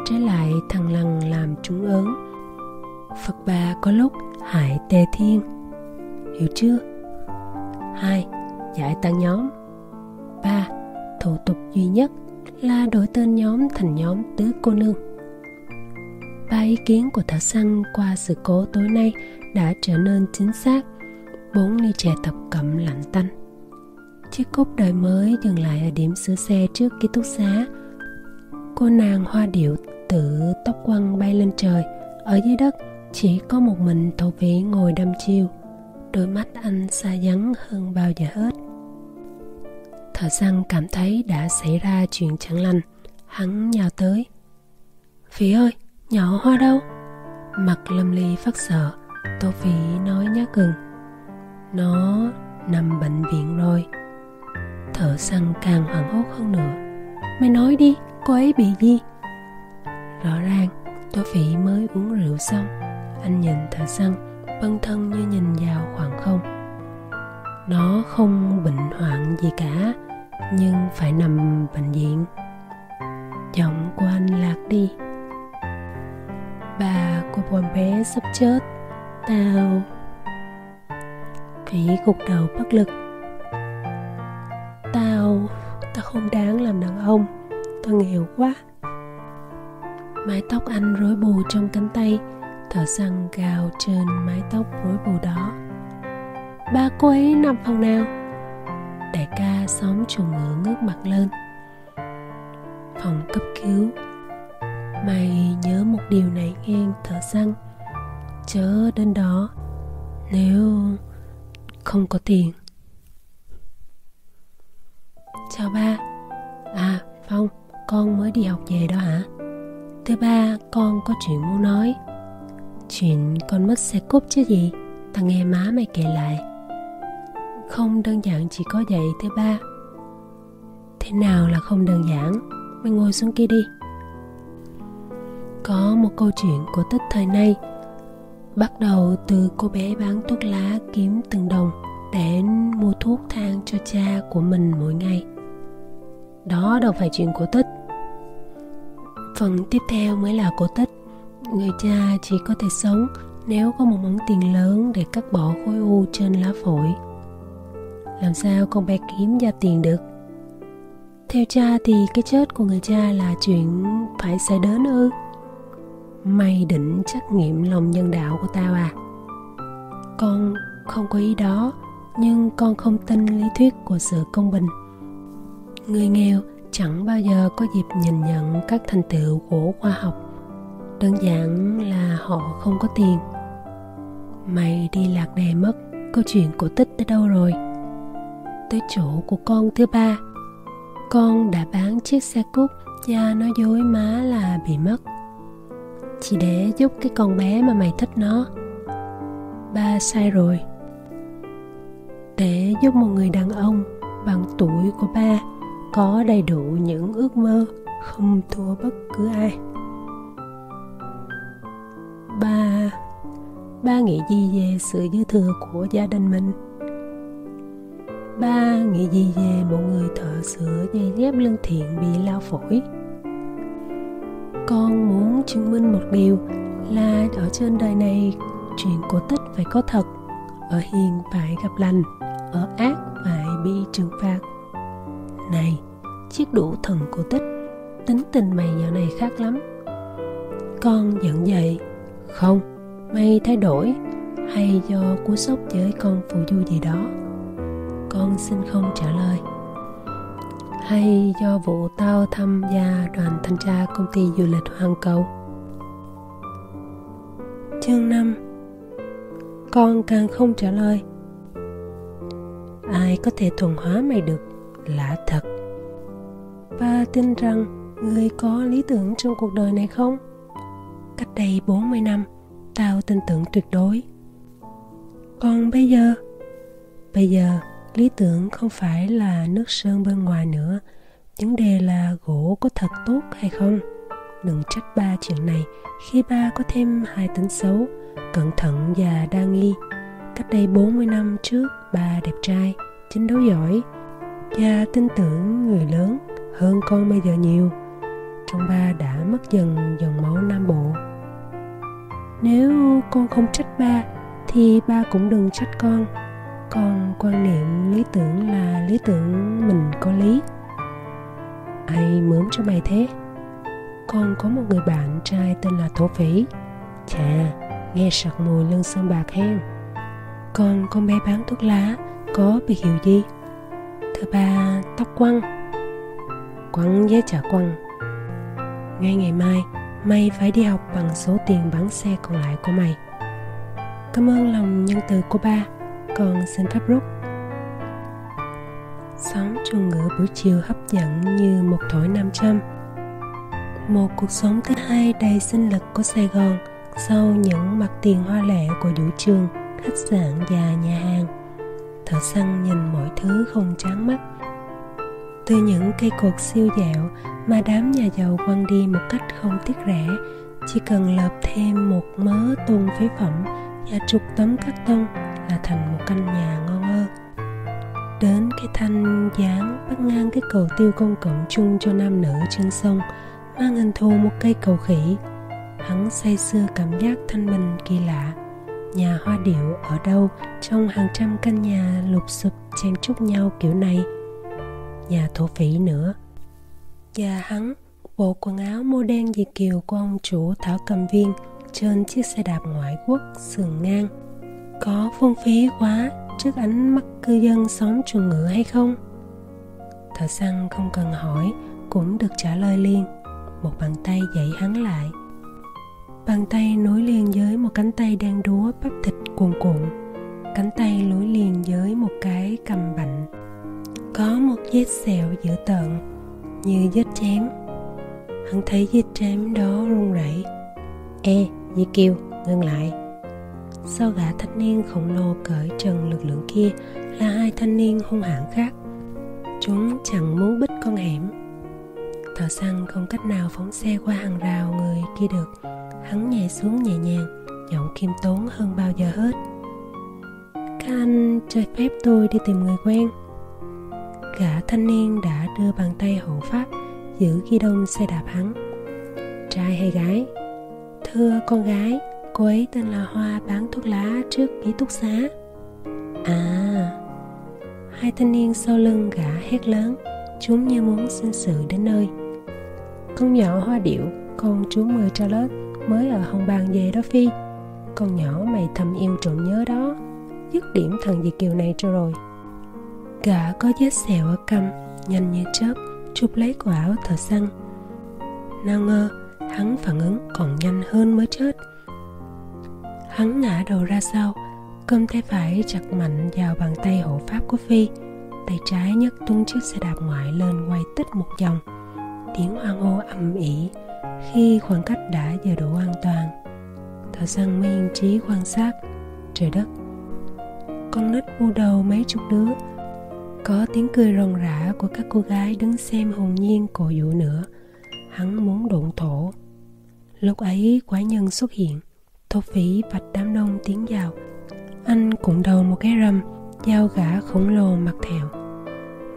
trái lại thằng lằn làm chúng ớn. Phật bà có lúc hại tề thiên. Hiểu chưa? hai, Giải tăng nhóm ba, Thủ tục duy nhất là đổi tên nhóm thành nhóm tứ cô nương. Ba ý kiến của thợ săn qua sự cố tối nay đã trở nên chính xác. Bốn ly trà tập cẩm lạnh tanh. Chiếc cúp đời mới dừng lại ở điểm sửa xe trước ký túc xá. Cô nàng hoa điệu tự tóc quăng bay lên trời. Ở dưới đất chỉ có một mình thổ vĩ ngồi đăm chiêu. Đôi mắt anh xa vắng hơn bao giờ hết Thợ săn cảm thấy đã xảy ra chuyện chẳng lành Hắn nhào tới vĩ ơi, nhỏ hoa đâu? Mặt lâm ly phát sợ Tô vĩ nói nhát cừng Nó nằm bệnh viện rồi Thợ săn càng hoảng hốt hơn nữa Mày nói đi, cô ấy bị gì? Rõ ràng, Tô Phỉ mới uống rượu xong Anh nhìn thợ săn Bân thân như nhìn vào khoảng không. Nó không bệnh hoạn gì cả nhưng phải nằm bệnh viện. Giọng của anh lạc đi. Bà của con bé sắp chết tao. Phỉ gục đầu bất lực. Tao tao không đáng làm đàn ông tao nghèo quá mái tóc anh rối bù trong cánh tay thợ săn gào trên mái tóc rối bù đó. Ba cô ấy nằm phòng nào? Đại ca xóm trùng ngựa ngước mặt lên. Phòng cấp cứu. Mày nhớ một điều này nghe thợ săn. Chớ đến đó. Nếu không có tiền. Chào ba. À phong, con mới đi học về đó hả? Thứ ba, con có chuyện muốn nói. Chuyện con mất xe cúp chứ gì? Ta nghe má mày kể lại. Không đơn giản chỉ có vậy, thứ ba. Thế nào là không đơn giản? Mày ngồi xuống kia đi. Có một câu chuyện của tích thời nay. Bắt đầu từ cô bé bán thuốc lá kiếm từng đồng để mua thuốc thang cho cha của mình mỗi ngày. Đó đâu phải chuyện cổ tích phần tiếp theo mới là cổ tích. Người cha chỉ có thể sống nếu có một món tiền lớn để cắt bỏ khối u trên lá phổi. Làm sao con bé kiếm ra tiền được? Theo cha thì cái chết của người cha là chuyện phải xảy đến ư? Mày định trách nhiệm lòng nhân đạo của tao à. Con không có ý đó, nhưng con không tin lý thuyết của sự công bình. Người nghèo chẳng bao giờ có dịp nhìn nhận các thành tựu của khoa học. Đơn giản là họ không có tiền. Mày đi lạc đề mất, câu chuyện cổ tích tới đâu rồi? Tới chỗ của con thứ ba. Con đã bán chiếc xe cút cha nói dối má là bị mất. Chỉ để giúp cái con bé mà mày thích nó. Ba sai rồi. Để giúp một người đàn ông bằng tuổi của ba có đầy đủ những ước mơ, không thua bất cứ ai. Ba ba nghĩ gì về sự dư thừa của gia đình mình? Ba nghĩ gì về một người thợ sửa dây dép lương thiện bị lao phổi? Con muốn chứng minh một điều là ở trên đời này, chuyện cổ tích phải có thật. Ở hiền phải gặp lành, ở ác phải bị trừng phạt này, chiếc đủ thần cổ tích, tính tình mày dạo này khác lắm. Con giận dậy, không, mày thay đổi, hay do cú sốc với con phụ du gì đó. Con xin không trả lời. Hay do vụ tao tham gia đoàn thanh tra công ty du lịch Hoàng Cầu? Chương 5 Con càng không trả lời. Ai có thể thuần hóa mày được? Là thật. Ba tin rằng Người có lý tưởng trong cuộc đời này không? Cách đây 40 năm, Tao tin tưởng tuyệt đối. Còn bây giờ? Bây giờ, lý tưởng không phải là nước sơn bên ngoài nữa. Vấn đề là gỗ có thật tốt hay không? Đừng trách ba chuyện này, khi ba có thêm hai tính xấu, cẩn thận và đa nghi. Cách đây 40 năm trước, ba đẹp trai, chiến đấu giỏi cha tin tưởng người lớn hơn con bây giờ nhiều. Trong ba đã mất dần dòng máu nam bộ. Nếu con không trách ba, thì ba cũng đừng trách con. Con quan niệm lý tưởng là lý tưởng mình có lý. Ai mướn cho mày thế? Con có một người bạn trai tên là thổ phỉ. Chà, nghe sặc mùi lưng sơn bạc hen. Còn con bé bán thuốc lá, có biệt hiệu gì? Thứ ba tóc quăng quăng với chả quăng ngay ngày mai mày phải đi học bằng số tiền bán xe còn lại của mày. Cảm ơn lòng nhân từ của ba. Con xin phép rút. Sóng chuồng ngựa buổi chiều hấp dẫn như một thổi nam châm. Một cuộc sống thứ hai đầy sinh lực của Sài Gòn Sau những mặt tiền hoa lệ của vũ trường, khách sạn và nhà hàng. Thợ săn nhìn mọi thứ không chán mắt. Từ những cây cột siêu dẹo mà đám nhà giàu quăng đi một cách không tiếc rẻ, Chỉ cần lợp thêm một mớ tôn phế phẩm và chục tấm cắt tông là thành một căn nhà ngon ơ. Đến cái thanh dáng bắt ngang cái cầu tiêu công cộng chung cho nam nữ trên sông, mang hình thù một cây cầu khỉ. Hắn say sưa cảm giác thanh bình kỳ lạ nhà hoa điệu ở đâu? Trong hàng trăm căn nhà lụp xụp chen chúc nhau kiểu này. Nhà thổ phỉ nữa. Và hắn, bộ quần áo mô đen dị kiều của ông chủ Thảo Cầm Viên, trên chiếc xe đạp ngoại quốc sườn ngang. Có phung phí quá, trước ánh mắt cư dân xóm chuồng ngựa hay không? Thợ săn không cần hỏi, cũng được trả lời liền. Một bàn tay dậy hắn lại bàn tay nối liền với một cánh tay đang đúa bắp thịt cuồn cuộn. Cánh tay nối liền với một cái cầm bạnh. Có một vết sẹo dữ tợn như vết chém. Hắn thấy vết chém đó run rẩy. Ê Di Kiều ngưng lại. Sau gã thanh niên khổng lồ cởi trần lực lượng kia là hai thanh niên hung hãn khác? Chúng chẳng muốn bích con hẻm thợ săn không cách nào phóng xe qua hàng rào người kia được. Hắn nhảy xuống nhẹ nhàng, giọng khiêm tốn hơn bao giờ hết. Các anh cho phép tôi đi tìm người quen. Gã thanh niên đã đưa bàn tay hộ pháp giữ ghi đông xe đạp hắn. Trai hay gái? Thưa con gái, cô ấy tên là hoa bán thuốc lá trước ký túc xá. À. Hai thanh niên sau lưng gã hét lớn, chúng như muốn xin sự đến nơi con nhỏ hoa điệu con chú mười Charlotte mới ở hồng bàng về đó phi. Con nhỏ mày thầm yêu trộm nhớ đó, dứt điểm thằng Việt Kiều này cho rồi. Gã có vết sẹo ở cằm, nhanh như chớp, chụp lấy quả áo thợ săn. Nào ngờ, hắn phản ứng còn nhanh hơn mới chết. Hắn ngã đầu ra sau cầm tay phải chặt mạnh vào bàn tay hộ pháp của phi. Tay trái nhấc tung chiếc xe đạp ngoại lên quay tích một vòng tiếng hoang hô ầm ĩ khi khoảng cách đã giờ đủ an toàn. Thợ săn mới yên trí quan sát. Trời đất, con nít bu đầu mấy chục đứa. Có tiếng cười ròn rã của các cô gái đứng xem hồn nhiên cổ vũ nữa. Hắn muốn đụng thổ. Lúc ấy quái nhân xuất hiện. Thổ phỉ vạch đám đông tiến vào. Anh cũng đầu một cái rầm dao gã khổng lồ mặt thẹo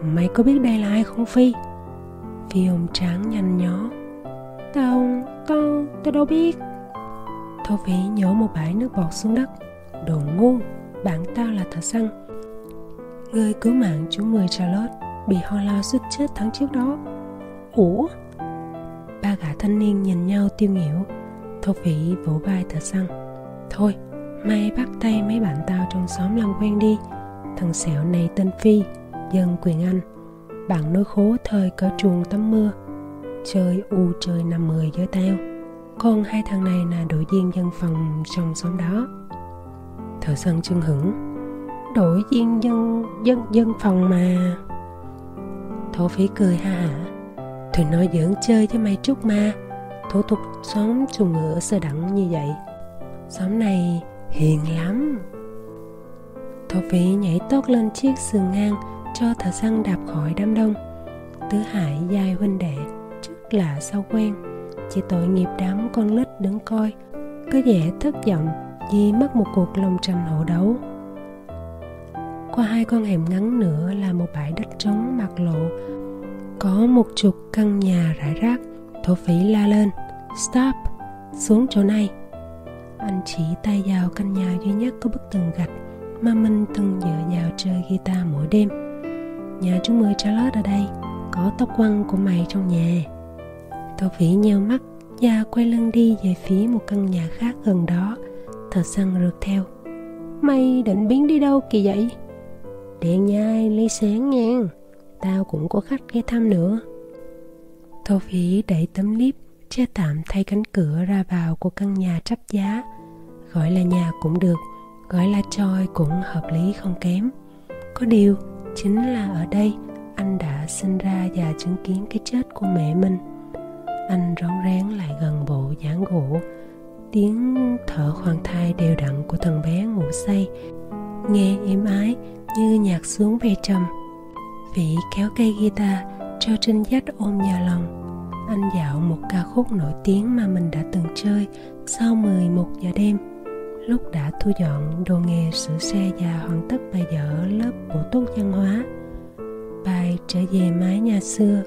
mày có biết đây là ai không phi? Phi ông tráng nhanh nhó. Tao tao tao đâu biết. Thô vĩ nhổ một bãi nước bọt xuống đất. Đồ ngu, bạn tao là thợ săn người cứu mạng chú mười charlotte bị ho lao suýt chết tháng trước đó. Ủa? Ba gã thanh niên nhìn nhau tiêu nghỉu. Thô vĩ vỗ vai thợ săn thôi mày bắt tay mấy bạn tao trong xóm làm quen đi. Thằng sẹo này tên phi, dân quyền anh. Bạn nói khố thời cỡ chuồng tắm mưa. Chơi u chơi năm mười với tao. Con hai thằng này là đội viên dân phòng trong xóm đó. Thợ sân chưng hửng Đội viên dân dân dân phòng mà. Thổ phí cười ha hả, Tụi nó giỡn chơi với mày chút mà. Thủ tục xóm chuồng ngựa sơ đẳng như vậy. Xóm này hiền lắm. Thổ phí nhảy tốt lên chiếc sườn ngang cho thợ săn đạp khỏi đám đông. Tứ hải dài huynh đệ trước là sao quen. Chỉ tội nghiệp đám con lít đứng coi, Có vẻ thất vọng Vì mất một cuộc lòng tranh hổ đấu. Qua hai con hẻm ngắn nữa là một bãi đất trống mặt lộ, có một chục căn nhà rải rác, thổ phỉ la lên. Stop, xuống chỗ này. Anh chỉ tay vào căn nhà duy nhất có bức tường gạch mà mình từng dựa vào chơi guitar mỗi đêm nhà chú mười Charlotte ở đây. Có tóc quăng của mày trong nhà. Thổ Vĩ nheo mắt và quay lưng đi về phía một căn nhà khác gần đó. Thợ săn rượt theo. Mày định biến đi đâu kỳ vậy? Điện nhai ly sáng nha Tao cũng có khách ghé thăm nữa. Tô Vĩ đẩy tấm liếp che tạm thay cánh cửa ra vào của căn nhà trắp giá. Gọi là nhà cũng được, Gọi là trôi cũng hợp lý không kém. Có điều Chính là ở đây, Anh đã sinh ra và chứng kiến cái chết của mẹ mình. Anh rón rén lại gần bộ giảng gỗ. Tiếng thở khoan thai đều đặn của thằng bé ngủ say. Nghe êm ái, như nhạc xuống về trầm. Vị kéo cây guitar, cho trinh dắt ôm vào lòng. Anh dạo một ca khúc nổi tiếng mà mình đã từng chơi sau 11 giờ đêm lúc đã thu dọn đồ nghề sửa xe và hoàn tất bài vở lớp bổ túc văn hóa, bài trở về mái nhà xưa,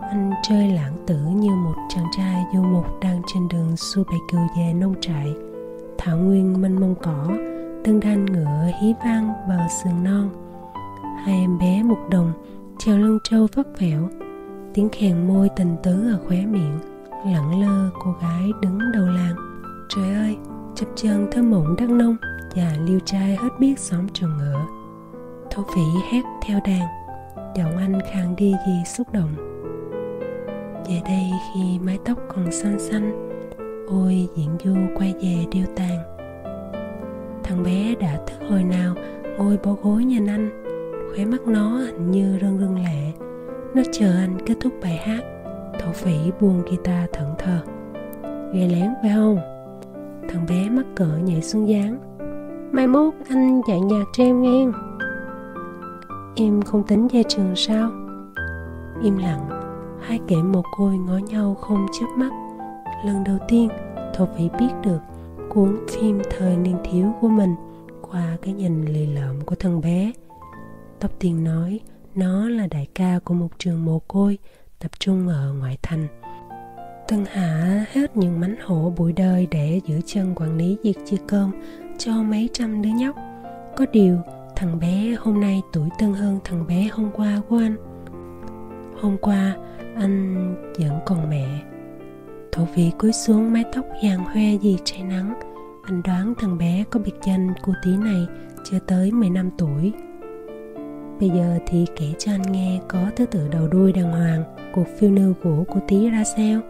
anh chơi lãng tử như một chàng trai du mục đang trên đường xuôi bài cừu về nông trại, thảo nguyên mênh mông cỏ tương đan ngựa hí vang bờ sườn non. Hai em bé một đồng treo lưng trâu vắt vẻo, tiếng khèn môi tình tứ ở khóe miệng, lẳng lơ cô gái đứng đầu làng. Trời ơi! Chập chờn thơ mộng đắk nông và liêu trai hết biết xóm trường ngựa. Thổ phỉ hét theo đàn, giọng anh khang đi vì xúc động. Về đây khi mái tóc còn xanh xanh, ôi diễn du quay về điêu tàn. Thằng bé đã thức hồi nào ngồi bó gối nhìn anh, khóe mắt nó hình như rưng rưng lệ. Nó chờ anh kết thúc bài hát, thổ phỉ buông guitar thẫn thờ. Ghê lén phải không? Thằng bé mắc cỡ nhảy xuống dáng mai mốt anh dạy nhạc cho em nghe em không tính ra trường sao? Im lặng, hai kẻ mồ côi ngó nhau không chớp mắt. Lần đầu tiên thổ phỉ biết được cuốn phim thời niên thiếu của mình qua cái nhìn lì lợm của thằng bé. Tóc tiên nói, nó là đại ca của một trường mồ côi tập trung ở ngoại thành. Tân Hạ hết những mánh hổ bụi đời để giữ chân quản lý việc chia cơm cho mấy trăm đứa nhóc. Có điều, thằng bé hôm nay tuổi tân hơn thằng bé hôm qua của anh. Hôm qua, anh vẫn còn mẹ Thổ vị cúi xuống mái tóc vàng hoe gì cháy nắng Anh đoán thằng bé có biệt danh cô tí này chưa tới 10 năm tuổi Bây giờ thì kể cho anh nghe có thứ tự đầu đuôi đàng hoàng Cuộc phiêu lưu của cô tí ra sao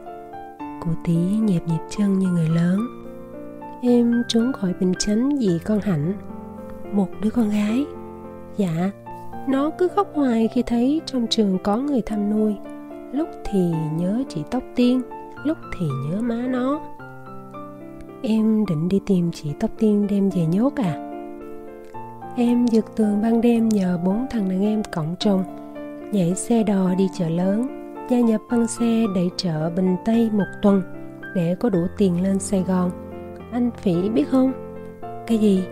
Cô tí nhịp nhịp chân như người lớn. Em trốn khỏi bình chánh vì con Hạnh. Một đứa con gái. Dạ Nó cứ khóc hoài khi thấy trong trường có người thăm nuôi. Lúc thì nhớ chị Tóc Tiên, lúc thì nhớ má nó. Em định đi tìm chị tóc tiên đem về nhốt à? Em giật tường ban đêm nhờ bốn thằng đàn em cộng chồng nhảy xe đò đi chợ lớn gia nhập băng xe đẩy chợ bình tây một tuần để có đủ tiền lên sài gòn anh phỉ biết không cái gì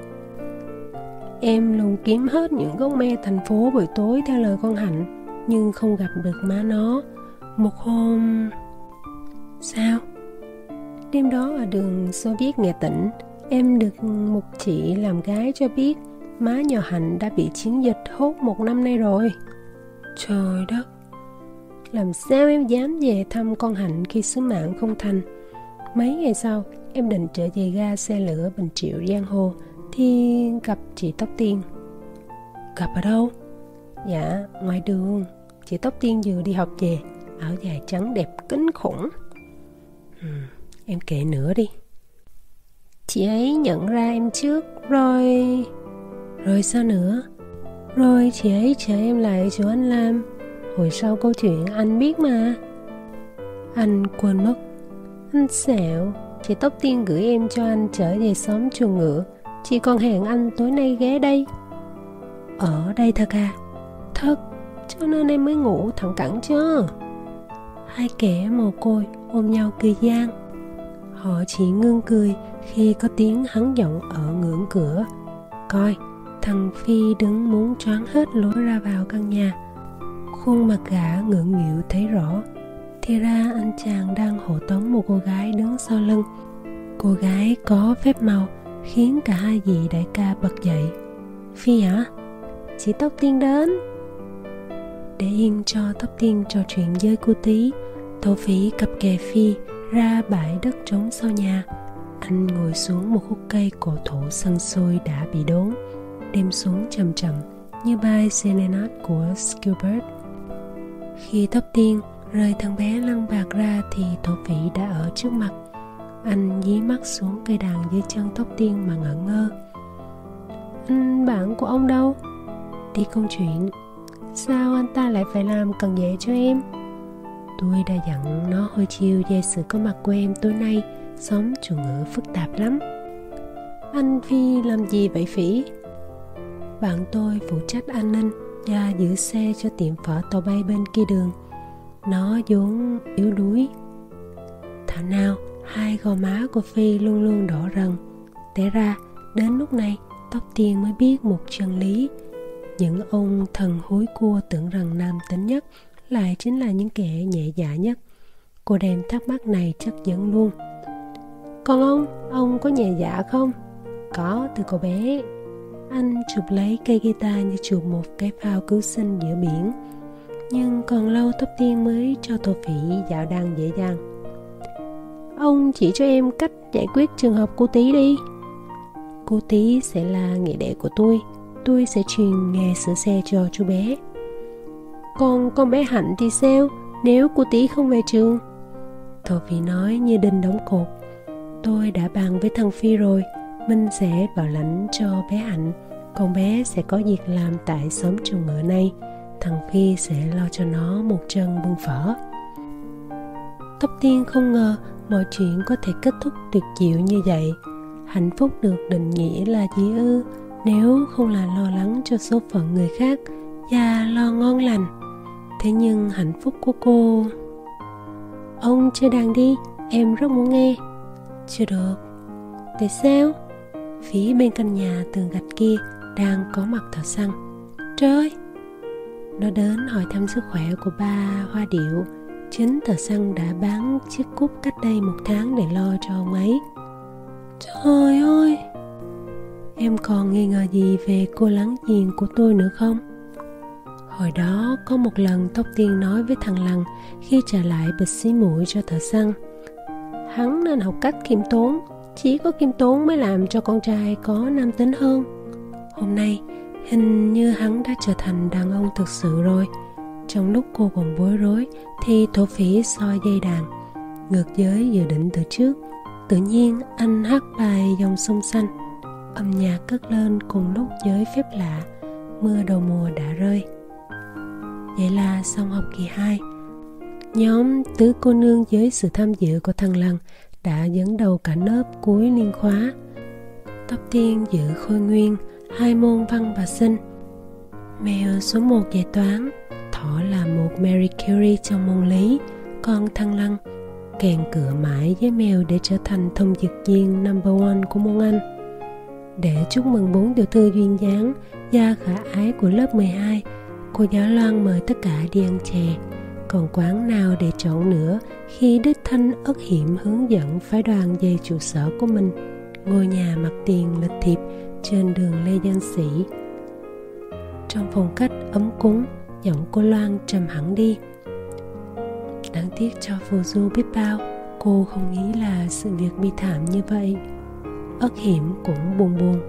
em luôn kiếm hết những gốc me thành phố buổi tối theo lời con hạnh, nhưng không gặp được má nó một hôm, Sao? Đêm đó ở đường Xô Viết Nghệ Tỉnh em được một chị làm gái cho biết má nhỏ Hạnh đã bị chiến dịch hốt một năm nay rồi. Trời đất! Làm sao em dám về thăm con Hạnh khi sứ mạng không thành? Mấy ngày sau, em định trở về ga xe lửa Bình Triệu Giang Hồ thì gặp chị Tóc Tiên. Gặp ở đâu? Dạ, ngoài đường. chị tóc tiên vừa đi học về áo dài trắng đẹp kinh khủng ừ, em kể nữa đi chị ấy nhận ra em trước rồi rồi sao nữa rồi chị ấy chờ em lại chỗ anh làm hồi sau câu chuyện anh biết mà. Anh quên mất. Anh xạo. Chị tóc tiên gửi em cho anh trở về xóm chuồng ngựa. Chị còn hẹn anh tối nay ghé đây. Ở đây thật à? Thật. Cho nên em mới ngủ thẳng cẳng chứ. Hai kẻ mồ côi ôm nhau cười gian. Họ chỉ ngưng cười khi có tiếng hắn giọng ở ngưỡng cửa. Coi, thằng phi đứng muốn choáng hết lối ra vào căn nhà khuôn mặt gã ngượng nghịu thấy rõ. Thì ra anh chàng đang hộ tống một cô gái đứng sau lưng. Cô gái có phép màu, khiến cả hai vị đại ca bật dậy. Phi hả chị tóc tiên đến. Để yên cho tóc tiên trò chuyện với cô tí thổ phỉ cặp kè phi ra bãi đất trống sau nhà. Anh ngồi xuống một khúc cây cổ thụ sân sôi đã bị đốn đêm xuống chầm chậm như bài serenade của Skilbert khi tóc tiên rời thằng bé lăn bạc ra thì thổ phỉ đã ở trước mặt. Anh dí mắt xuống cây đàn dưới chân tóc tiên mà ngỡ ngơ. Anh, bạn của ông đâu? Đi công chuyện. Sao anh ta lại phải làm cần dễ cho em? Tôi đã dặn nó hơi chiều về sự có mặt của em tối nay. Xóm chủ ngữ phức tạp lắm. Anh phi làm gì vậy phỉ? Bạn tôi phụ trách an ninh và giữ xe cho tiệm phở tàu bay bên kia đường. Nó vốn yếu đuối. Thảo nào, hai gò má của phi luôn luôn đỏ rần. Té ra, đến lúc này, tóc tiên mới biết một chân lý. Những ông thần hối cua tưởng rằng nam tính nhất lại chính là những kẻ nhẹ dạ nhất. Cô đem thắc mắc này chất dẫn luôn. Còn ông ông có nhẹ dạ không? Có từ cô bé anh chụp lấy cây guitar như chụp một cái phao cứu sinh giữa biển. Nhưng còn lâu tóc tiên mới cho Tô phỉ dạo đang dễ dàng. Ông chỉ cho em cách giải quyết trường hợp cô tí đi. Cô tí sẽ là nghĩa đệ của tôi. Tôi sẽ truyền nghề sửa xe cho chú bé. Còn con bé hạnh thì sao? Nếu cô tí không về trường? Tô phỉ nói như đinh đóng cột. Tôi đã bàn với thằng phi rồi. Minh sẽ bảo lãnh cho bé hạnh con bé sẽ có việc làm tại xóm chuồng ngựa này thằng phi sẽ lo cho nó một chân bưng phở. Tóc tiên không ngờ mọi chuyện có thể kết thúc tuyệt diệu như vậy. Hạnh phúc được định nghĩa là gì ư, nếu không là lo lắng cho số phận người khác và lo ngon lành. Thế nhưng hạnh phúc của cô ông chơi đàn đi, em rất muốn nghe. Chưa được. Tại sao? Phía bên căn nhà tường gạch kia đang có mặt thợ săn trời ơi! Nó đến hỏi thăm sức khỏe của ba hoa điệu. Chính thợ săn đã bán chiếc cúp cách đây một tháng để lo cho ông ấy. Trời ơi! Em còn nghi ngờ gì về cô láng giềng của tôi nữa không? Hồi đó có một lần tóc tiên nói với thằng lằn khi trả lại bịch xí mũi cho thợ săn hắn nên học cách khiêm tốn, chỉ có khiêm tốn mới làm cho con trai có nam tính hơn hôm nay, hình như hắn đã trở thành đàn ông thực sự rồi. Trong lúc cô còn bối rối, thì thổ phỉ soi dây đàn, ngược giới dự định từ trước. Tự nhiên, anh hát bài dòng sông xanh. Âm nhạc cất lên cùng lúc với phép lạ. Mưa đầu mùa đã rơi. Vậy là xong học kỳ 2 nhóm tứ cô nương với sự tham dự của thằng lăng đã dẫn đầu cả lớp cuối liên khóa. Tóc tiên giữ khôi nguyên hai môn văn và sinh mèo số 1 về toán thỏ là một Mary Curie trong môn lý con thăng lăng kèn cửa mãi với mèo để trở thành thông dịch viên number one của môn Anh. Để chúc mừng bốn tiểu thư duyên dáng gia khả ái của lớp 12, cô giáo Loan mời tất cả đi ăn chè. Còn quán nào để chọn nữa khi Đức Thanh ất hiểm hướng dẫn phái đoàn về trụ sở của mình, ngôi nhà mặt tiền lịch thiệp trên đường Lê văn Sĩ. Trong phòng cách ấm cúng, giọng cô Loan trầm hẳn đi. Đáng tiếc cho phù du biết bao, cô không nghĩ là sự việc bi thảm như vậy. Ất hiểm cũng buồn buồn.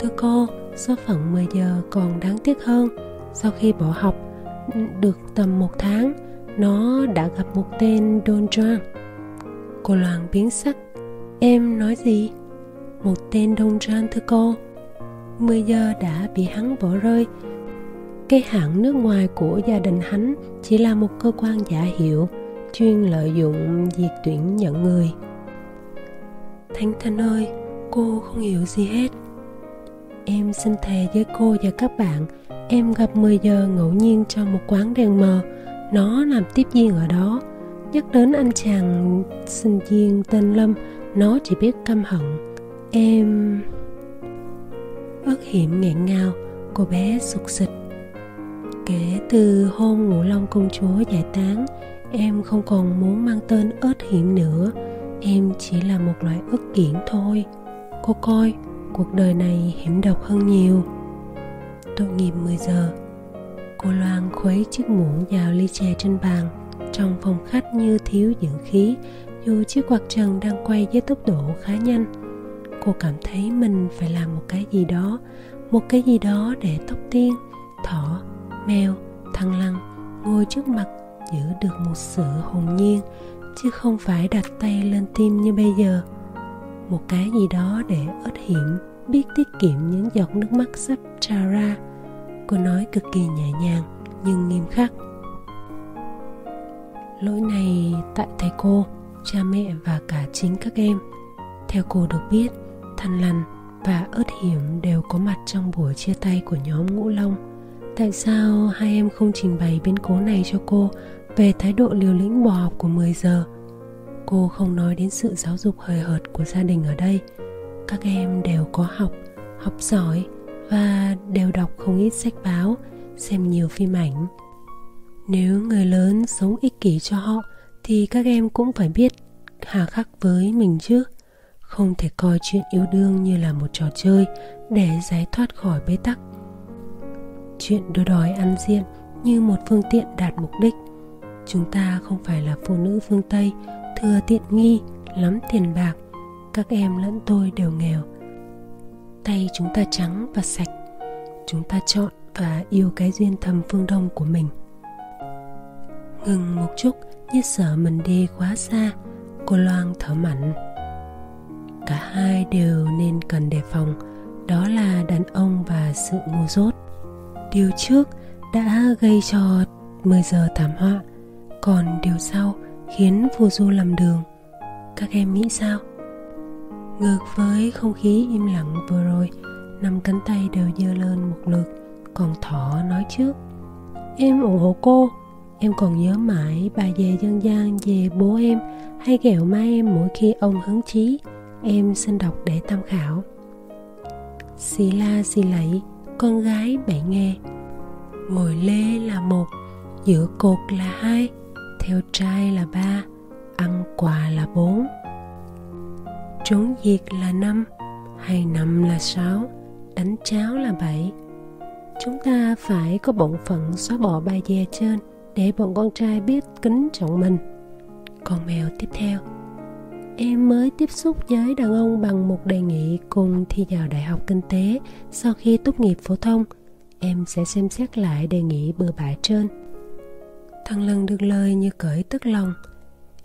Thưa cô, số phận 10 giờ còn đáng tiếc hơn. Sau khi bỏ học, được tầm một tháng nó đã gặp một tên Don Juan cô loan biến sắc em nói gì một tên đông Juan thưa cô. 10 giờ đã bị hắn bỏ rơi. Cái hãng nước ngoài của gia đình hắn chỉ là một cơ quan giả hiệu, chuyên lợi dụng việc tuyển nhận người. Thánh thanh ơi, cô không hiểu gì hết. Em xin thề với cô và các bạn, em gặp 10 giờ ngẫu nhiên trong một quán đèn mờ. Nó làm tiếp viên ở đó. Nhắc đến anh chàng sinh viên tên lâm, nó chỉ biết căm hận em Ước hiểm nghẹn ngào, cô bé sụt sịt. Kể từ hôm ngũ long công chúa giải tán, em không còn muốn mang tên ớt hiểm nữa. Em chỉ là một loại ớt kiển thôi. Cô coi, cuộc đời này hiểm độc hơn nhiều. Tội nghiệp 10 giờ, cô loan khuấy chiếc muỗng vào ly chè trên bàn. Trong phòng khách như thiếu dưỡng khí, dù chiếc quạt trần đang quay với tốc độ khá nhanh cô cảm thấy mình phải làm một cái gì đó, một cái gì đó để tóc tiên, thỏ, mèo thăng lăng ngồi trước mặt, giữ được một sự hồn nhiên, chứ không phải đặt tay lên tim như bây giờ. Một cái gì đó để ớt hiểm, biết tiết kiệm những giọt nước mắt sắp trào ra. Cô nói cực kỳ nhẹ nhàng, nhưng nghiêm khắc. Lỗi này tại thầy cô, cha mẹ và cả chính các em. Theo cô được biết thanh lằn và ớt hiểm đều có mặt trong buổi chia tay của nhóm ngũ long. Tại sao hai em không trình bày biến cố này cho cô về thái độ liều lĩnh bỏ học của 10 giờ? Cô không nói đến sự giáo dục hời hợt của gia đình ở đây. Các em đều có học học giỏi và đều đọc không ít sách báo, xem nhiều phim ảnh. Nếu người lớn sống ích kỷ cho họ thì các em cũng phải biết hà khắc với mình chứ không thể coi chuyện yêu đương như là một trò chơi để giải thoát khỏi bế tắc. Chuyện đôi đòi ăn diện như một phương tiện đạt mục đích. Chúng ta không phải là phụ nữ phương tây, thừa tiện nghi, lắm tiền bạc. Các em lẫn tôi đều nghèo. Tay chúng ta trắng và sạch. Chúng ta chọn và yêu cái duyên thầm phương đông của mình. Ngừng một chút, như sợ mình đi quá xa. Cô loan thở mạnh cả hai đều nên cần đề phòng, đó là đàn ông và sự ngu dốt. Điều trước đã gây cho 10 giờ thảm họa, còn điều sau khiến phù du lầm đường. Các em nghĩ sao? Ngược với không khí im lặng vừa rồi, năm cánh tay đều dơ lên một lượt, còn thỏ nói trước. Em ủng hộ cô, em còn nhớ mãi bà về dân gian về bố em hay ghẹo má em mỗi khi ông hứng chí em xin đọc để tham khảo. Xì la xì lạy, con gái bảy nghe. Ngồi lê là một, giữa cột là hai, theo trai là ba, ăn quà là bốn. Trốn diệt là năm, hay năm là sáu, đánh cháo là bảy. Chúng ta phải có bổn phận xóa bỏ bài dè trên, để bọn con trai biết kính trọng mình. Con mèo tiếp theo em mới tiếp xúc với đàn ông bằng một đề nghị cùng thi vào đại học kinh tế. Sau khi tốt nghiệp phổ thông, em sẽ xem xét lại đề nghị bừa bãi trên. Thằng lần được lời như cởi tức lòng.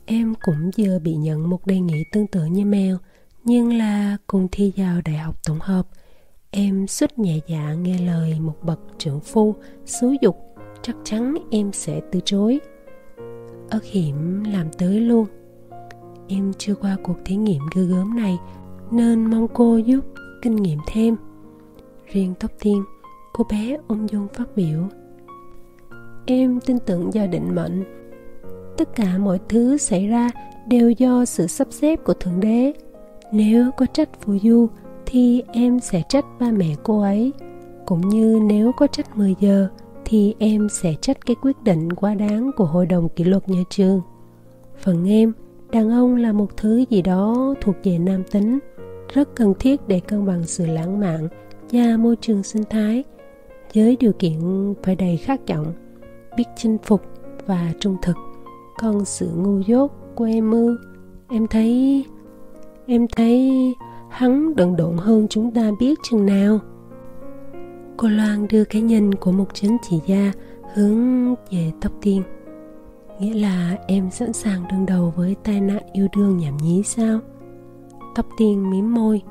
Em cũng vừa bị nhận một đề nghị tương tự như mèo nhưng là cùng thi vào đại học tổng hợp. Em suýt nhẹ dạ nghe lời một bậc trưởng phu xúi dục, chắc chắn em sẽ từ chối. Ớt hiểm làm tới luôn em chưa qua cuộc thí nghiệm ghê gớm này, nên mong cô giúp kinh nghiệm thêm. Riêng tóc tiên, cô bé ung dung phát biểu. Em tin tưởng vào định mệnh tất cả mọi thứ xảy ra đều do sự sắp xếp của thượng đế. Nếu có trách phù du, thì em sẽ trách ba mẹ cô ấy. Cũng như nếu có trách 10 giờ, thì em sẽ trách cái quyết định quá đáng của hội đồng kỷ luật nhà trường. Phần em đàn ông là một thứ gì đó thuộc về nam tính, rất cần thiết để cân bằng sự lãng mạn và môi trường sinh thái với điều kiện phải đầy khát vọng, biết chinh phục và trung thực. Còn sự ngu dốt của em ư em thấy em thấy hắn đần độn hơn chúng ta biết chừng nào. Cô loan đưa cái nhìn của một chính trị gia hướng về tóc tiên nghĩa là em sẵn sàng đương đầu với tai nạn yêu đương nhảm nhí sao? Tóc tiên mím môi.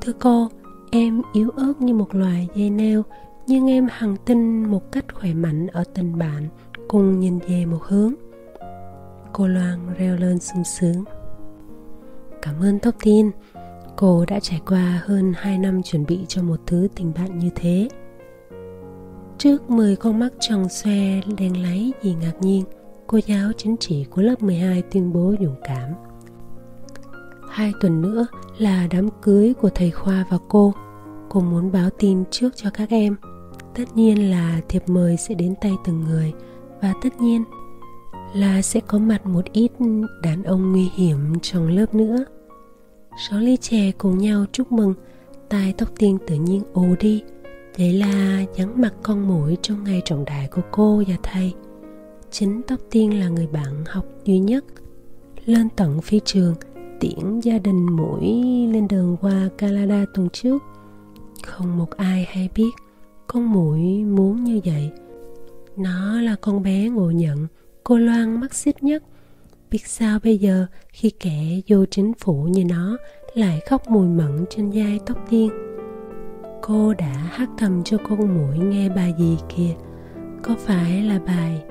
Thưa cô, em yếu ớt như một loài dây neo, nhưng em hằng tin một cách khỏe mạnh ở tình bạn cùng nhìn về một hướng. Cô loan reo lên sung sướng. Cảm ơn tóc tiên cô đã trải qua hơn 2 năm chuẩn bị cho một thứ tình bạn như thế. Trước 10 con mắt tròn xoe đen láy vì ngạc nhiên cô giáo chính trị của lớp 12 tuyên bố dũng cảm. Hai tuần nữa là đám cưới của thầy khoa và cô. Cô muốn báo tin trước cho các em. Tất nhiên là thiệp mời sẽ đến tay từng người và tất nhiên là sẽ có mặt một ít đàn ông nguy hiểm trong lớp nữa. Sáu ly chè cùng nhau chúc mừng, tai tóc tiên tự nhiên ồ đi. Vậy là nhắn mặt con mũi trong ngày trọng đại của cô và thầy chính tóc tiên là người bạn học duy nhất. Lên tận phi trường, tiễn gia đình mũi lên đường qua Canada tuần trước. Không một ai hay biết con mũi muốn như vậy. Nó là con bé ngộ nhận, cô loan mắc xích nhất. Biết sao bây giờ khi kẻ vô chính phủ như nó lại khóc mùi mẫn trên vai tóc tiên? Cô đã hát thầm cho con mũi nghe bài gì kìa. Có phải là bài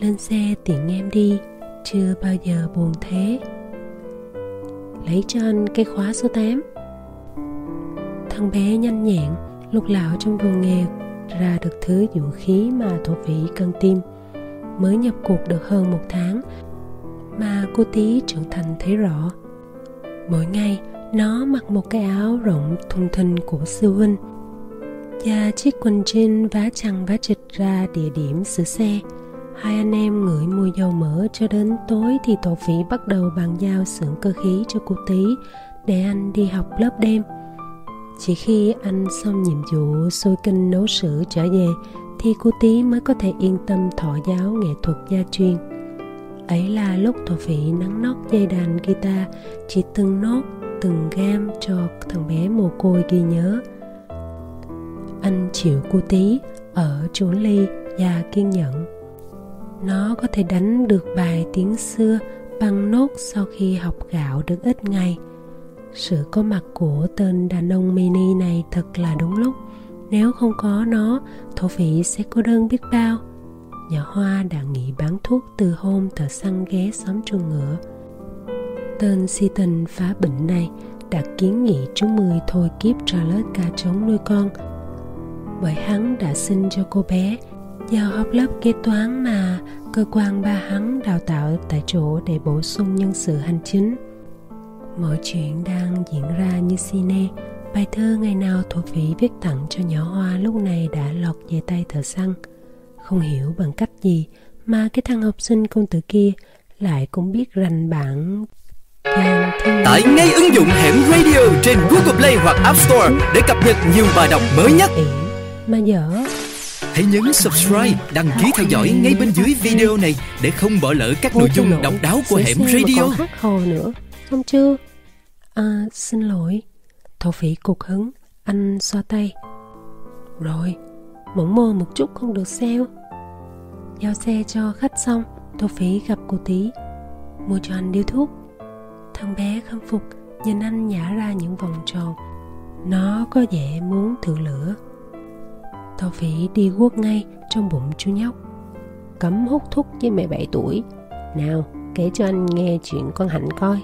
lên xe tiện em đi, chưa bao giờ buồn thế. Lấy cho anh cái khóa số 8 thằng bé nhanh nhẹn lục lạo trong vườn nghề ra được thứ vũ khí mà thuộc vị cần tim mới nhập cuộc được hơn một tháng, mà cô tí trưởng thành thấy rõ. Mỗi ngày, nó mặc một cái áo rộng thùng thình của sư huynh, và chiếc quần jean vá chằng vá chịch ra địa điểm sửa xe hai anh em ngửi mùi dầu mỡ cho đến tối thì tổ phỉ bắt đầu bàn giao xưởng cơ khí cho cô tí để anh đi học lớp đêm. Chỉ khi anh xong nhiệm vụ sôi kinh nấu sữa trở về thì cô tí mới có thể yên tâm thọ giáo nghệ thuật gia truyền. Ấy là lúc thổ phỉ nắng nót dây đàn guitar, chỉ từng nốt, từng gam cho thằng bé mồ côi ghi nhớ. Anh chịu cô tí ở chuỗi ly và kiên nhẫn nó có thể đánh được bài tiếng xưa bằng nốt sau khi học gạo được ít ngày. Sự có mặt của tên đàn ông mini này thật là đúng lúc. Nếu không có nó, thổ phỉ sẽ cô đơn biết bao. Nhỏ hoa đã nghỉ bán thuốc từ hôm thợ săn ghé xóm chuồng ngựa. Tên si tình phá bệnh này đã kiến nghị chú Mười thôi kiếp Charlotte ca trống nuôi con. Bởi hắn đã sinh cho cô bé vào học lớp kế toán mà cơ quan ba hắn đào tạo tại chỗ để bổ sung nhân sự hành chính mọi chuyện đang diễn ra như cine bài thơ ngày nào thổ phỉ viết tặng cho nhỏ hoa lúc này đã lọt về tay thợ săn không hiểu bằng cách gì mà cái thằng học sinh công tử kia lại cũng biết rành bản Tải ngay ứng dụng Hẻm Radio trên Google Play hoặc App Store để cập nhật nhiều bài đọc mới nhất. Mà dở. Hãy nhấn subscribe, đăng ký theo dõi ngay bên dưới video này để không bỏ lỡ các nội dung độc đáo của Hẻm Radio. hát hồ nữa, không chưa? À, xin lỗi. Thổ phỉ cục hứng, anh xoa tay. Rồi, mỏng mơ một chút không được sao? Giao xe cho khách xong, Thổ phỉ gặp cô tí. Mua cho anh điếu thuốc Thằng bé khâm phục nhìn anh nhả ra những vòng tròn Nó có vẻ muốn thử lửa tao phỉ đi guốc ngay trong bụng chú nhóc. Cấm hút thuốc với mẹ 7 tuổi. Nào kể cho anh nghe chuyện con Hạnh coi.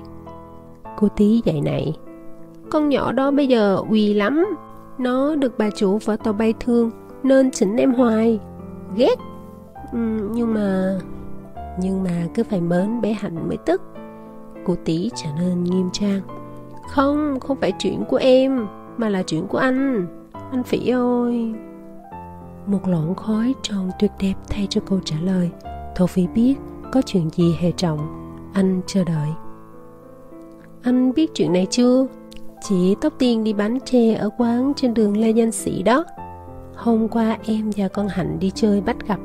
Cô tí dạy này Con nhỏ đó bây giờ quỳ lắm. Nó được bà chủ vợ tàu bay thương Nên chỉnh em hoài. Ghét. Ừ, Nhưng mà Nhưng mà cứ phải mến bé Hạnh mới tức. Cô tí trở nên nghiêm trang. Không, không phải chuyện của em Mà là chuyện của anh. Anh Phỉ ơi. Một lọn khói tròn tuyệt đẹp thay cho câu trả lời. Thổ Phỉ biết có chuyện gì hề trọng, Anh chờ đợi. Anh biết chuyện này chưa? Chị tóc tiên đi bánh tre ở quán trên đường Lê Danh Sĩ đó. Hôm qua em và con Hạnh đi chơi bắt gặp.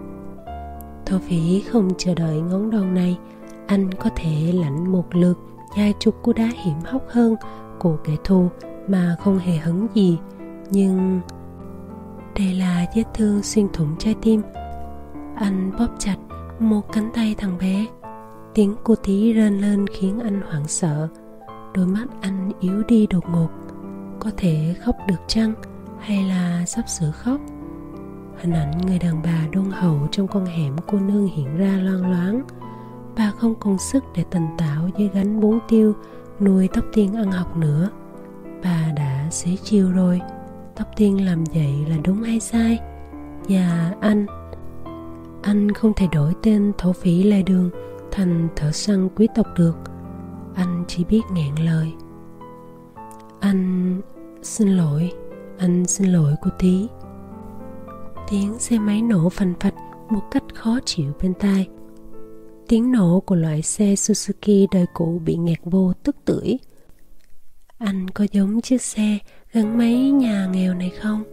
Thổ Phỉ không chờ đợi ngón đòn này. Anh có thể lãnh một lượt, vài chục cú đá hiểm hóc hơn của kẻ thù mà không hề hấn gì. Nhưng đây là vết thương xuyên thủng trái tim. Anh bóp chặt một cánh tay thằng bé. Tiếng cô tí rên lên khiến anh hoảng sợ. Đôi mắt anh yếu đi đột ngột. Có thể khóc được chăng? Hay là sắp sửa khóc? Hình ảnh người đàn bà đôn hậu trong con hẻm cô nương hiện ra loang loáng. Bà không còn sức để tần tảo với gánh bún tiêu Nuôi tóc tiên ăn học nữa. Bà đã xế chiều rồi. Tóc tiên làm vậy là đúng hay sai Và anh Anh không thể đổi tên thổ phỉ lê đường Thành thợ săn quý tộc được Anh chỉ biết ngẹn lời Anh xin lỗi, Anh xin lỗi cô tí Tiếng xe máy nổ phành phạch một cách khó chịu bên tai. Tiếng nổ của loại xe Suzuki đời cũ bị nghẹt vô tức tưởi. Anh có giống chiếc xe gắn mấy nhà nghèo này không?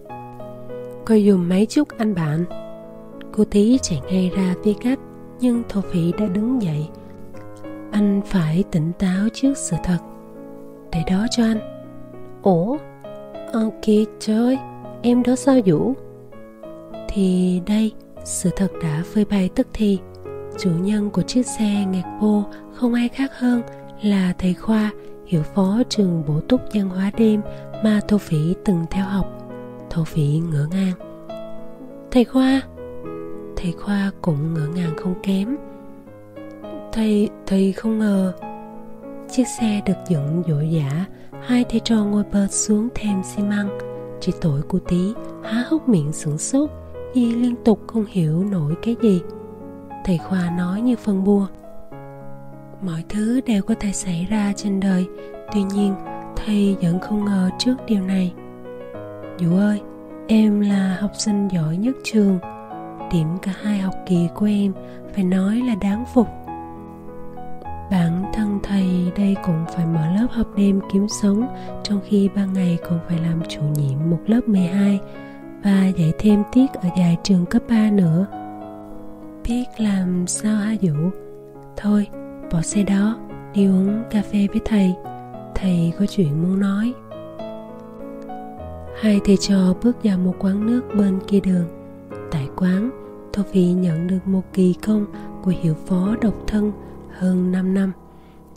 Cô dùng mấy chút anh bạn. Cô tí chạy ngay ra phía cách, nhưng thổ phỉ đã đứng dậy. Anh phải tỉnh táo trước sự thật. Để đó cho anh. Ủa? Ờ kìa trời em đó sao Vũ? thì đây sự thật đã phơi bày tức thì chủ nhân của chiếc xe nghẹt vô không ai khác hơn là thầy khoa hiệu phó trường bổ túc văn hóa đêm mà thổ phỉ từng theo học. Thổ phỉ ngỡ ngàng. Thầy khoa thầy khoa cũng ngỡ ngàng không kém. Thầy thầy không ngờ chiếc xe được dựng dội dã, hai thầy trò ngồi bệt xuống thêm xi măng. Chỉ tội cô tí há hốc miệng sửng sốt, y liên tục không hiểu nổi cái gì. Thầy khoa nói như phân bua. Mọi thứ đều có thể xảy ra trên đời, tuy nhiên thầy vẫn không ngờ trước điều này dụ ơi em là học sinh giỏi nhất trường điểm cả hai học kỳ của em phải nói là đáng phục bản thân thầy đây cũng phải mở lớp học đêm kiếm sống trong khi ban ngày còn phải làm chủ nhiệm một lớp 12 và dạy thêm tiết ở dài trường cấp 3 nữa. Biết làm sao hả Vũ? Thôi, bỏ xe đó, đi uống cà phê với thầy. Thầy có chuyện muốn nói. Hai thầy trò bước vào một quán nước bên kia đường. Tại quán, Tô Phi nhận được một kỳ công của hiệu phó độc thân hơn 5 năm.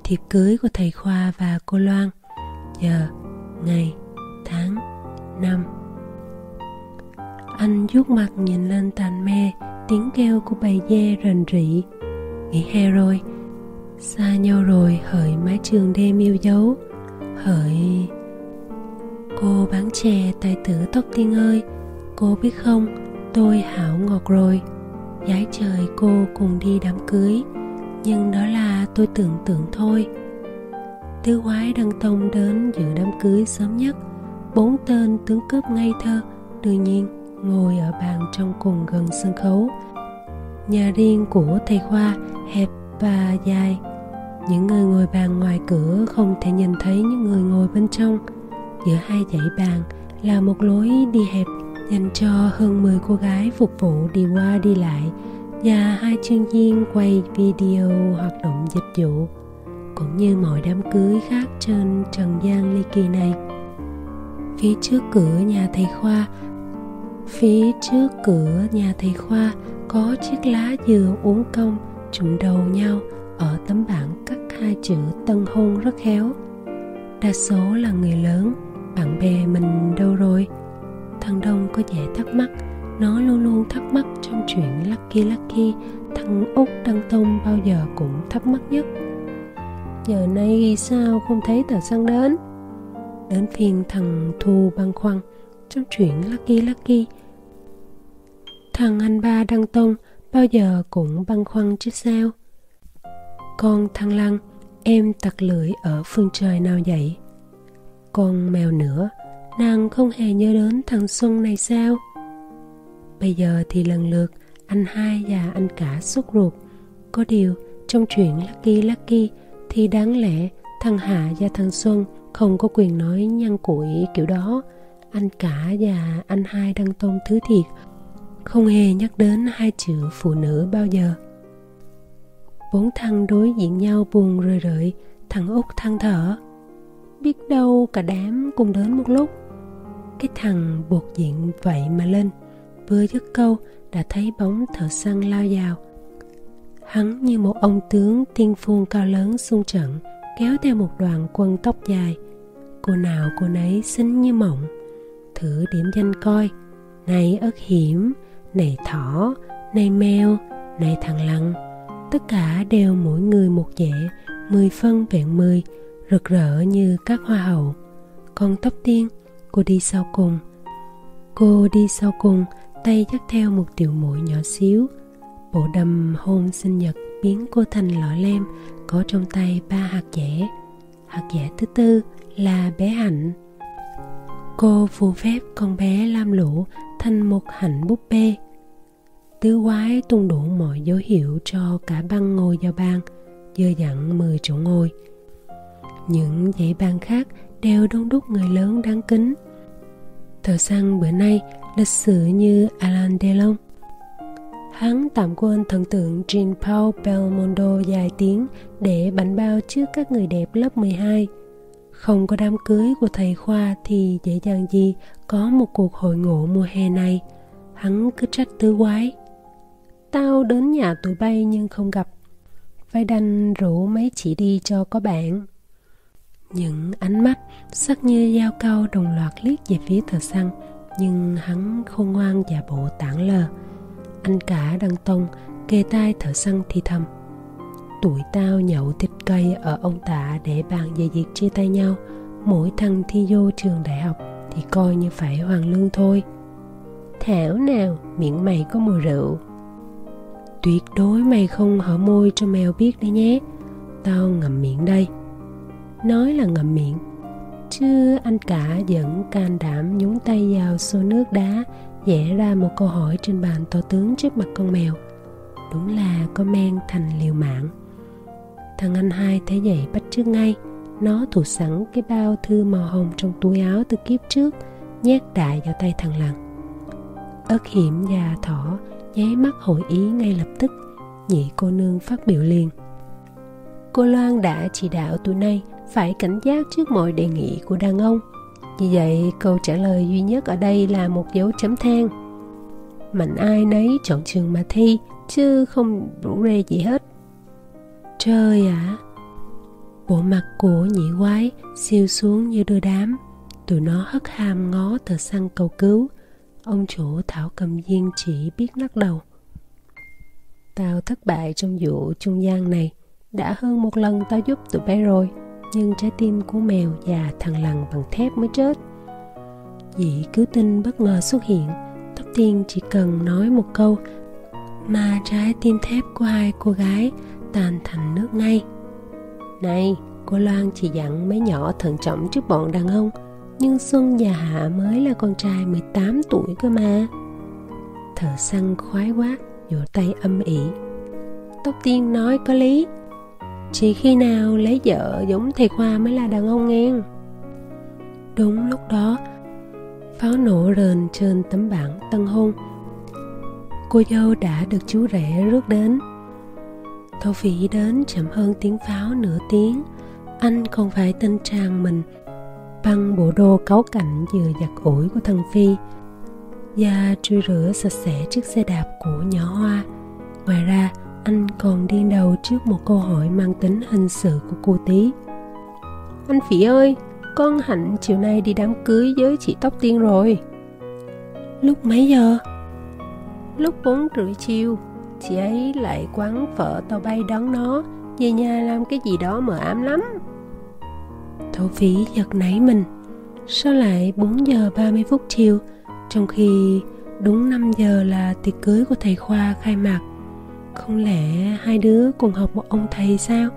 Thiệp cưới của thầy Khoa và cô Loan. Giờ, ngày, tháng, năm anh vuốt mặt nhìn lên tàn me tiếng kêu của bầy dê rền rỉ nghỉ hè rồi xa nhau rồi, hỡi mái trường đêm yêu dấu. Hỡi cô bán chè tài tử tóc tiên ơi. Cô biết không, tôi hảo ngọt rồi. Gái trời cô cùng đi đám cưới. Nhưng đó là tôi tưởng tượng thôi. Tứ quái đăng tông đến dự đám cưới sớm nhất. Bốn tên tướng cướp ngây thơ, đương nhiên ngồi ở bàn trong cùng gần sân khấu. Nhà riêng của thầy khoa hẹp và dài những người ngồi bàn ngoài cửa không thể nhìn thấy những người ngồi bên trong. Giữa hai dãy bàn là một lối đi hẹp dành cho hơn 10 cô gái phục vụ đi qua đi lại và hai chuyên viên quay video hoạt động dịch vụ, cũng như mọi đám cưới khác trên trần gian ly kỳ này. Phía trước cửa nhà thầy khoa, Phía trước cửa nhà thầy Khoa có chiếc lá dừa uống cong trùng đầu nhau ở tấm bảng cắt hai chữ tân hôn rất khéo. Đa số là người lớn, bạn bè mình đâu rồi? Thằng Đông có vẻ thắc mắc, nó luôn luôn thắc mắc trong chuyện Lucky Lucky, thằng Út Đăng Tông bao giờ cũng thắc mắc nhất. Giờ nay sao không thấy tờ săn đến? Đến phiên thằng Thu băn khoăn, trong chuyện Lucky Lucky thằng anh ba đăng tông bao giờ cũng băn khoăn chứ sao con thăng lăng, em tặc lưỡi ở phương trời nào vậy? Con mèo nữa, nàng không hề nhớ đến thằng xuân này sao? Bây giờ thì lần lượt, anh hai và anh cả sốt ruột. Có điều, trong chuyện lucky lucky thì đáng lẽ thằng hạ và thằng xuân không có quyền nói nhăn củi kiểu đó. Anh cả và anh hai đang tôn thứ thiệt, không hề nhắc đến hai chữ phụ nữ bao giờ bốn thằng đối diện nhau buồn rười rượi, thằng út than thở. Biết đâu cả đám cùng đến một lúc. Cái thằng buộc diện vậy mà lên, vừa dứt câu đã thấy bóng thợ săn lao vào. Hắn như một ông tướng tiên phong cao lớn xung trận, kéo theo một đoàn quân tóc dài. Cô nào cô nấy xinh như mộng. Thử điểm danh coi. Này ớt hiểm, này thỏ, này mèo, này thằng lăng tất cả đều mỗi người một vẻ, mười phân vẹn mười, rực rỡ như các hoa hậu. Còn tóc tiên, cô đi sau cùng. Cô đi sau cùng, tay dắt theo một tiểu muội nhỏ xíu. Bộ đầm hôn sinh nhật biến cô thành lọ lem, có trong tay ba hạt dẻ. Hạt dẻ thứ tư là bé hạnh. Cô phù phép con bé lam lũ thành một hạnh búp bê tứ quái tung đủ mọi dấu hiệu cho cả băng ngồi vào bang, dơ dặn 10 chỗ ngồi những dãy bang khác đều đông đúc người lớn đáng kính thợ săn bữa nay lịch sử như Alan Delon Hắn tạm quên thần tượng Jean Paul Belmondo dài tiếng để bánh bao trước các người đẹp lớp 12. Không có đám cưới của thầy Khoa thì dễ dàng gì có một cuộc hội ngộ mùa hè này. Hắn cứ trách tứ quái. Tao đến nhà tụi bay nhưng không gặp. Vai đanh rủ mấy chị đi cho có bạn. Những ánh mắt sắc như dao cao đồng loạt liếc về phía thờ săn, nhưng hắn khôn ngoan và bộ tản lờ anh cả đăng tông kề tai thợ săn thì thầm, tụi tao nhậu thịt cây ở ông tạ để bàn về việc chia tay nhau mỗi thằng thi vô trường đại học thì coi như phải hoàn lương thôi thảo nào, miệng mày có mùi rượu tuyệt đối mày không hở môi cho mèo biết đấy nhé. Tao ngậm miệng đây. Nói là ngậm miệng, chứ anh cả vẫn can đảm nhúng tay vào xô nước đá, vẽ ra một câu hỏi trên bàn to tướng trước mặt con mèo. Đúng là có men thành liều mạng. Thằng anh hai thấy vậy bắt trước ngay. Nó thủ sẵn cái bao thư màu hồng trong túi áo từ kiếp trước, nhét đại vào tay thằng lằn ớt hiểm và thỏ nháy mắt hội ý ngay lập tức nhị cô nương phát biểu liền. Cô loan đã chỉ đạo tụi nay phải cảnh giác trước mọi đề nghị của đàn ông. Như vậy câu trả lời duy nhất ở đây là một dấu chấm than. Mạnh ai nấy chọn trường mà thi chứ không rủ rê gì hết. Trời ạ! À, bộ mặt của nhị quái siêu xuống như đôi đám. Tụi nó hất hàm ngó tờ xăng cầu cứu ông chủ thảo cầm viên chỉ biết lắc đầu. Tao thất bại trong vụ trung gian này. Đã hơn một lần tao giúp tụi bé rồi, nhưng trái tim của mèo và thằng lằn bằng thép mới chết. Dị cứu tinh bất ngờ xuất hiện. Tóc tiên chỉ cần nói một câu mà trái tim thép của hai cô gái tan thành nước ngay. Này, cô loan chỉ dặn mấy nhỏ thận trọng trước bọn đàn ông nhưng xuân và hạ mới là con trai 18 tuổi cơ mà. Thợ săn khoái quá vỗ tay âm ỉ. Tóc tiên nói có lý, chỉ khi nào lấy vợ giống thầy khoa mới là đàn ông nghe. Đúng lúc đó, pháo nổ rền trên tấm bảng tân hôn. Cô dâu đã được chú rể rước đến. Thổ phỉ đến chậm hơn tiếng pháo nửa tiếng. Anh còn phải tên trang mình bằng bộ đồ cáu cảnh vừa giặt ủi của thằng phi. Và trui rửa sạch sẽ chiếc xe đạp của nhỏ hoa. Ngoài ra, anh còn điên đầu trước một câu hỏi mang tính hình sự của cô tí. Anh phỉ ơi, con hạnh chiều nay đi đám cưới với chị tóc tiên rồi. Lúc mấy giờ? Lúc bốn rưỡi chiều. Chị ấy lại quán phở tàu bay đón nó. Về nhà làm cái gì đó mờ ám lắm thổ phỉ giật nảy mình. Sao lại 4 giờ 30 phút chiều, trong khi đúng 5 giờ là tiệc cưới của thầy khoa khai mạc? Không lẽ hai đứa cùng học một ông thầy sao?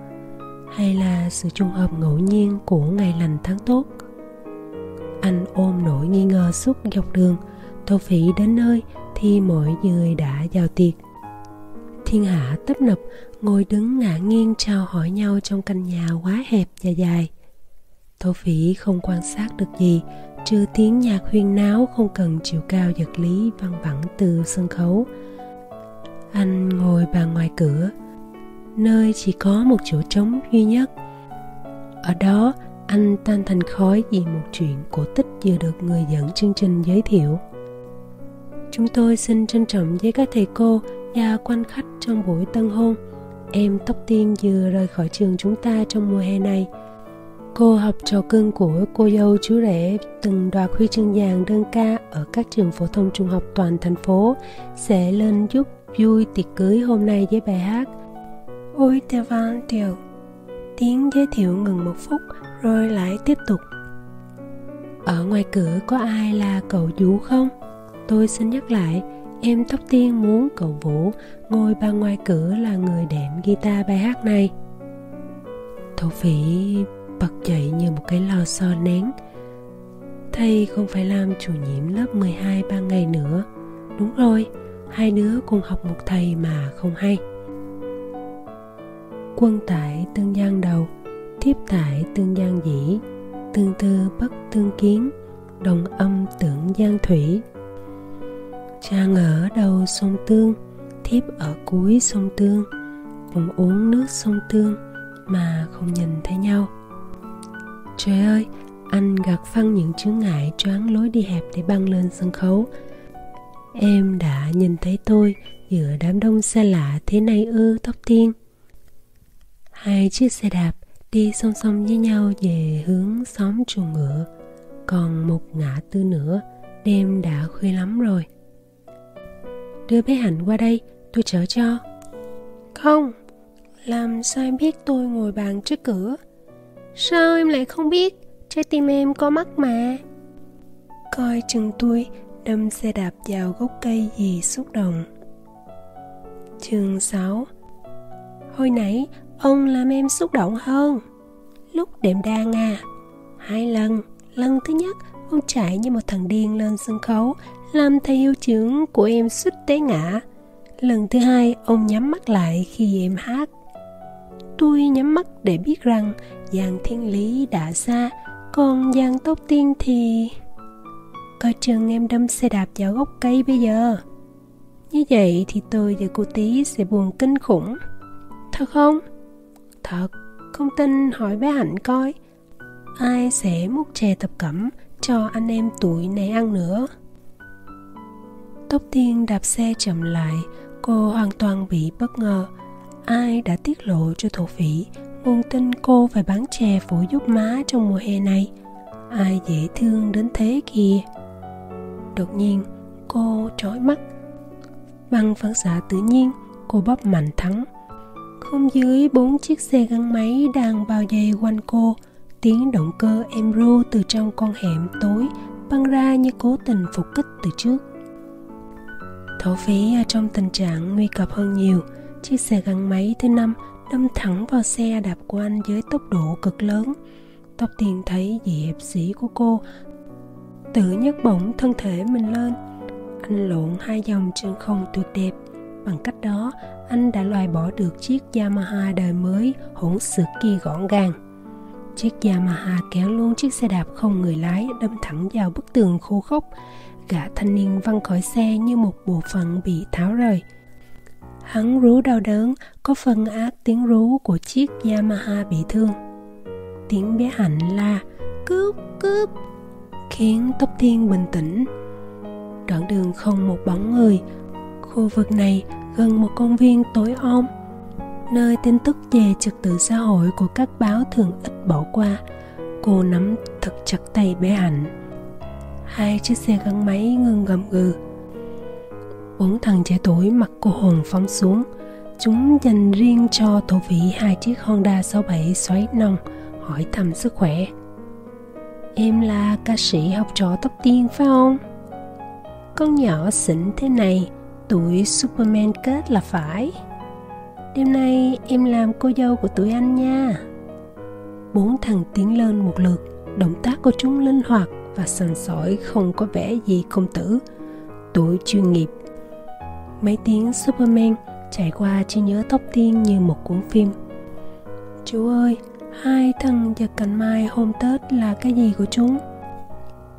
Hay là sự trùng hợp ngẫu nhiên của ngày lành tháng tốt? Anh ôm nỗi nghi ngờ suốt dọc đường. Thổ phỉ đến nơi thì mọi người đã vào tiệc. Thiên hạ tấp nập, ngồi đứng ngả nghiêng chào hỏi nhau trong căn nhà quá hẹp và dài thổ phỉ không quan sát được gì, trừ tiếng nhạc huyên náo không cần chiều cao vật lý văng vẳng từ sân khấu anh ngồi bàn ngoài cửa, nơi chỉ có một chỗ trống duy nhất ở đó, anh tan thành khói vì một chuyện cổ tích vừa được người dẫn chương trình giới thiệu Chúng tôi xin trân trọng với các thầy cô và quan khách trong buổi tân hôn. Em Tóc Tiên vừa rời khỏi trường chúng ta trong mùa hè này. Cô học trò cưng của cô dâu chú rể, từng đoạt huy chương vàng đơn ca ở các trường phổ thông trung học toàn thành phố. Sẽ lên giúp vui tiệc cưới hôm nay với bài hát. Ôi te van tiểu Tiếng giới thiệu ngừng một phút, rồi lại tiếp tục. Ở ngoài cửa có ai là cậu Vũ không? Tôi xin nhắc lại, Em tóc tiên muốn cậu Vũ ngồi ba ngoài cửa là người đệm guitar bài hát này. Thổ phỉ bật dậy như một cái lò xo nén. Thầy không phải làm chủ nhiệm lớp 12 ba ngày nữa. Đúng rồi, hai đứa cùng học một thầy mà không hay. Quân tại tương gian đầu thiếp tại tương gian dĩ tương tư bất tương kiến đồng âm tưởng gian thủy. Trang ở đầu sông Tương Thiếp ở cuối sông Tương Cùng uống nước sông Tương Mà không nhìn thấy nhau. Trời ơi, Anh gạt phăng những chướng ngại, choáng lối đi hẹp để băng lên sân khấu. Em đã nhìn thấy tôi giữa đám đông xa lạ thế này ư, tóc tiên. Hai chiếc xe đạp đi song song với nhau về hướng xóm chuồng ngựa. Còn một ngã tư nữa, đêm đã khuya lắm rồi. Đưa bé Hạnh qua đây, tôi chở cho. Không, Làm sao em biết tôi ngồi bàn trước cửa? Sao em lại không biết? Trái tim em có mắt mà. Coi chừng tôi, đâm xe đạp vào gốc cây gì xúc động. Chương 6 Hồi nãy, ông làm em xúc động hơn. Lúc đệm đàn à. Hai lần. Lần thứ nhất, ông chạy như một thằng điên lên sân khấu, Làm thầy yêu trưởng của em suýt té ngã. Lần thứ hai, ông nhắm mắt lại khi em hát. Tôi nhắm mắt để biết rằng Giang thiên lý đã xa, Còn Giang tốc tiên thì coi chừng em đâm xe đạp vào gốc cây bây giờ. Như vậy thì tôi và cô tí sẽ buồn kinh khủng. Thật không? Thật. Không tin, hỏi bé hạnh coi. Ai sẽ múc chè tập cẩm cho anh em tuổi này ăn nữa? Tóc tiên đạp xe chậm lại, cô hoàn toàn bị bất ngờ ai đã tiết lộ cho thổ phỉ nguồn tin cô phải bán chè phủ giúp má trong mùa hè này? Ai dễ thương đến thế kìa? Đột nhiên, cô trói mắt. Bằng phản xạ tự nhiên, cô bóp mạnh thắng. Không dưới bốn chiếc xe gắn máy đang bao dây quanh cô, tiếng động cơ em ru từ trong con hẻm tối băng ra như cố tình phục kích từ trước. Thổ phí ở trong tình trạng nguy cấp hơn nhiều chiếc xe gắn máy thứ năm đâm thẳng vào xe đạp của anh với tốc độ cực lớn. Tóc tiền thấy dị hiệp sĩ của cô. Tự nhấc bổng thân thể mình lên. Anh lộn hai dòng trên không tuyệt đẹp. Bằng cách đó, anh đã loại bỏ được chiếc yamaha đời mới hỗn xược kia gọn gàng. Chiếc yamaha kéo luôn chiếc xe đạp không người lái đâm thẳng vào bức tường khô khốc. Gã thanh niên văng khỏi xe như một bộ phận bị tháo rời hắn rú đau đớn có phần ác tiếng rú của chiếc yamaha bị thương tiếng bé hạnh la cướp cướp khiến Tóc Thiên bình tĩnh. Đoạn đường không một bóng người, khu vực này gần một công viên tối om, nơi tin tức về trật tự xã hội của các báo thường ít bỏ qua. Cô nắm thật chặt tay bé Hạnh. Hai chiếc xe gắn máy ngừng gầm gừ. Bốn thằng trẻ tuổi mặc cô hồn phóng xuống. Chúng dành riêng cho thổ vị hai chiếc Honda 67 xoáy nòng hỏi thăm sức khỏe. Em là ca sĩ học trò tóc tiên phải không? Con nhỏ xỉn thế này, tuổi Superman kết là phải. Đêm nay em làm cô dâu của tụi anh nha. Bốn thằng tiến lên một lượt, động tác của chúng linh hoạt và sần sỏi không có vẻ gì công tử. Tuổi chuyên nghiệp. Mấy tiếng Superman chạy qua trí nhớ tóc tiên như một cuốn phim. Chú ơi, hai thân và cành mai hôm tết là cái gì của chúng?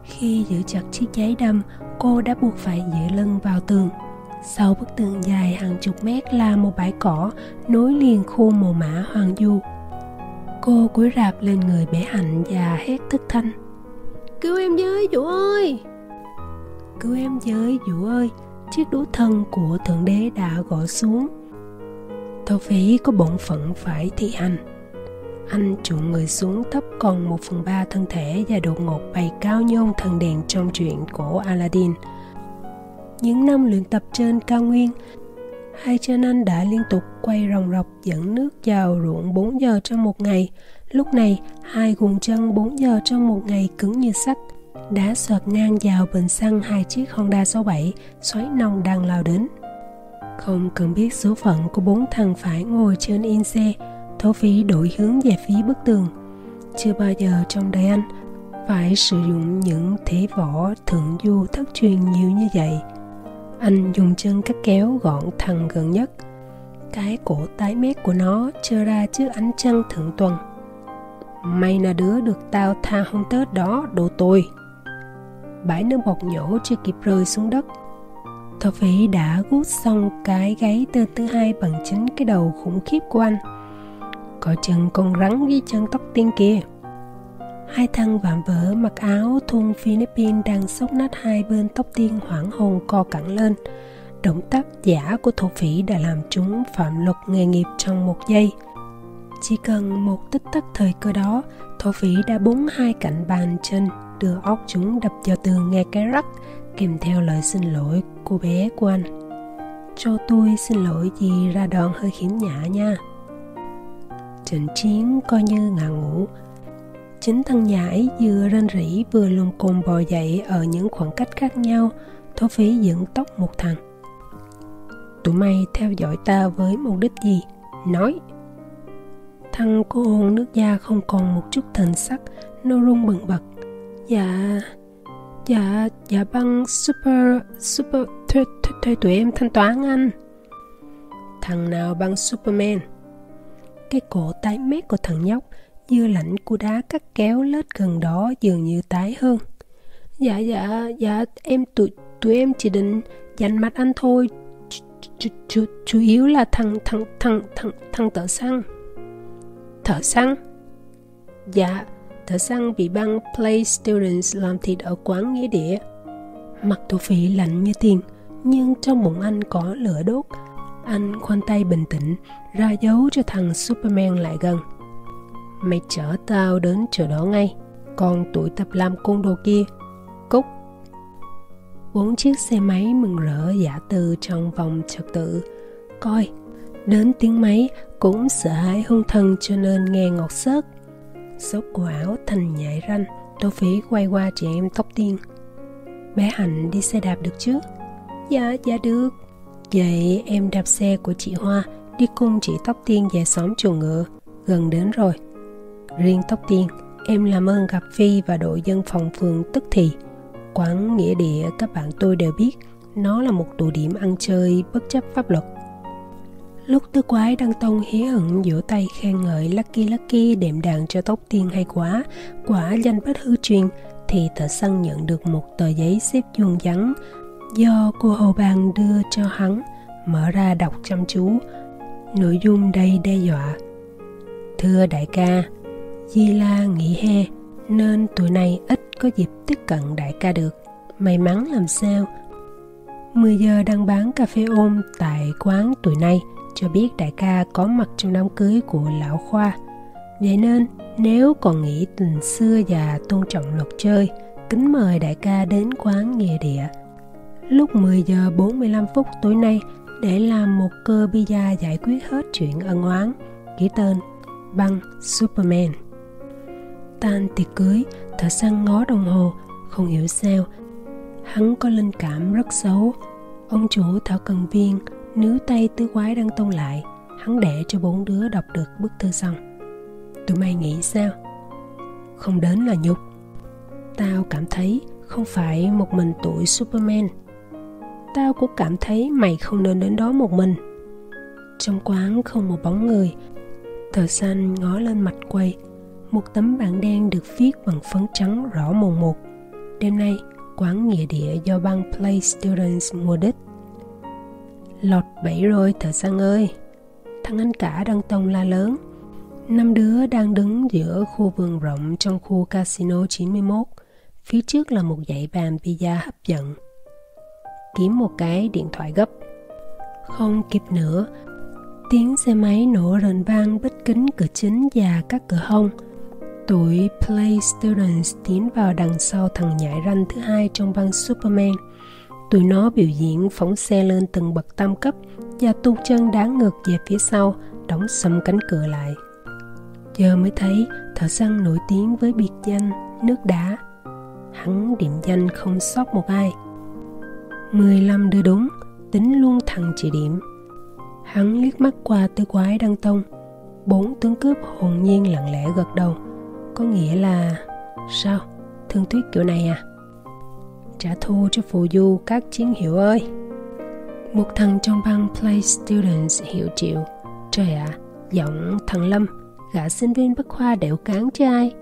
Khi giữ chặt chiếc giấy đâm cô đã buộc phải dựa lưng vào tường. Sau bức tường dài hàng chục mét là một bãi cỏ nối liền khu mồ mã hoàng du. Cô cúi rạp lên người bé hạnh và hét thất thanh. Cứu em với chủ ơi! Cứu em với Vũ ơi Chiếc đũa thân của Thượng Đế đã gõ xuống Tô phỉ có bổn phận phải thi hành anh chuộng người xuống thấp còn một phần ba thân thể và đột ngột bay cao nhôn thần đèn trong chuyện cổ Aladdin. Những năm luyện tập trên cao nguyên, hai chân anh đã liên tục quay ròng rọc dẫn nước vào ruộng 4 giờ trong một ngày. Lúc này, hai guồng chân 4 giờ trong một ngày cứng như sắt, đã sọt ngang vào bình xăng hai chiếc Honda 67 xoáy nông đang lao đến. Không cần biết số phận của bốn thằng phải ngồi trên yên xe, Thổ phí đổi hướng về phía bức tường. Chưa bao giờ trong đời anh phải sử dụng những thế võ thượng du thất truyền nhiều như vậy. Anh dùng chân cắt kéo gọn thằng gần nhất. Cái cổ tái mét của nó trơ ra trước ánh trăng thượng tuần. May là đứa được tao tha hôm Tết đó, đồ tôi. Bãi nước bọt nhổ chưa kịp rơi xuống đất. thợ phỉ đã gút xong cái gáy tên thứ hai bằng chính cái đầu khủng khiếp của anh. Có chân con rắn với chân tóc tiên kia hai thằng vạm vỡ mặc áo thun Philippines đang sốc nát hai bên tóc tiên hoảng hồn co cẳng lên. Động tác giả của thổ phỉ đã làm chúng phạm luật nghề nghiệp trong một giây. Chỉ cần một tích tắc thời cơ đó thổ phỉ đã búng hai cạnh bàn chân đưa óc chúng đập vào tường nghe cái rắc, kèm theo lời xin lỗi cô bé của anh. Cho tôi xin lỗi vì ra đòn hơi khiếm nhã nha. Trận chiến coi như ngà ngủ. Chính thân nhãi vừa rên rỉ vừa lùm cồn bò dậy ở những khoảng cách khác nhau thổ phí dựng tóc một thằng. Tụi mày theo dõi ta với mục đích gì? Nói. Thằng cô hồn nước da không còn một chút thần sắc, nó run bừng bật dạ. Dạ dạ băng super super thuê, thuê, thuê tụi em thanh toán anh. Thằng nào băng superman? Cái cổ tái mét của thằng nhóc dưa lạnh của đá cắt kéo lết gần đó dường như tái hơn. Dạ dạ dạ em tụi tụi em chỉ định dành mặt anh thôi. Chủ, chủ, chủ yếu là thằng thằng thằng thằng thằng thợ xăng thợ xăng dạ thợ săn bị băng play students làm thịt ở quán nghĩa địa mặt tổ phỉ lạnh như tiền nhưng trong bụng anh có lửa đốt anh khoanh tay bình tĩnh, ra dấu cho thằng Superman lại gần. Mày chở tao đến chỗ đó ngay, còn tụi tập làm côn đồ kia, cúc. Bốn chiếc xe máy mừng rỡ giả từ trong vòng trật tự. Coi, đến tiếng máy cũng sợ hãi hung thần cho nên nghe ngọt xớt. Xốp của áo thành nhảy ranh, Tô Phí quay qua chị em tóc tiên. Bé Hạnh đi xe đạp được chứ? Dạ, dạ được. Vậy em đạp xe của chị Hoa đi cùng chị Tóc Tiên về xóm chuồng ngựa, gần đến rồi. Riêng Tóc Tiên, em làm ơn gặp Phi và đội dân phòng phường tức thì. Quán nghĩa địa các bạn tôi đều biết, nó là một tụ điểm ăn chơi bất chấp pháp luật. Lúc tứ quái đăng tông hí hửng vỗ tay khen ngợi Lucky Lucky đệm đàn cho tóc tiên hay quá, quả danh bất hư truyền, thì thợ săn nhận được một tờ giấy xếp vuông vắn do cô hầu bàn đưa cho hắn mở ra đọc chăm chú. Nội dung đầy đe dọa. Thưa đại ca di la nghỉ hè nên tụi này ít có dịp tiếp cận đại ca được. May mắn làm sao? 10 giờ đang bán cà phê ôm tại quán tụi này cho biết đại ca có mặt trong đám cưới của lão khoa vậy nên nếu còn nghĩ tình xưa và tôn trọng luật chơi kính mời đại ca đến quán nghề địa lúc 10 giờ 45 phút tối nay để làm một cơ pizza giải quyết hết chuyện ân oán, ký tên băng Superman. Tan tiệc cưới, thợ săn ngó đồng hồ, không hiểu sao. Hắn có linh cảm rất xấu. Ông chủ thảo cần viên níu tay tứ quái đang tông lại. Hắn để cho bốn đứa đọc được bức thư xong. Tụi mày nghĩ sao? Không đến là nhục. Tao cảm thấy không phải một mình tuổi Superman tao cũng cảm thấy mày không nên đến đó một mình trong quán không một bóng người, tờ xanh ngó lên mặt quầy, một tấm bảng đen được viết bằng phấn trắng rõ mồn một đêm nay, quán nghĩa địa do băng play students mua đích lọt bẫy rồi thợ săn ơi thằng anh cả đang tông la lớn năm đứa đang đứng giữa khu vườn rộng trong khu casino 91 phía trước là một dãy bàn pizza hấp dẫn kiếm một cái điện thoại gấp. Không kịp nữa, tiếng xe máy nổ rền vang bích kính cửa chính và các cửa hông. Tụi Play Students tiến vào đằng sau thằng nhảy ranh thứ hai trong băng Superman. Tụi nó biểu diễn phóng xe lên từng bậc tam cấp và tung chân đá ngược về phía sau, đóng sầm cánh cửa lại. Giờ mới thấy thợ săn nổi tiếng với biệt danh nước đá. Hắn điểm danh không sót một ai. 15 đưa đúng, tính luôn thằng chỉ điểm. Hắn liếc mắt qua tứ quái đăng tông. Bốn tướng cướp hồn nhiên lặng lẽ gật đầu. Có nghĩa là... Sao? Thương thuyết kiểu này à? Trả thù cho phù du các chiến hiệu ơi! Một thằng trong băng Play Students hiệu triệu. Trời ạ, à, giọng thằng Lâm, gã sinh viên bất khoa đẻo cán chứ ai.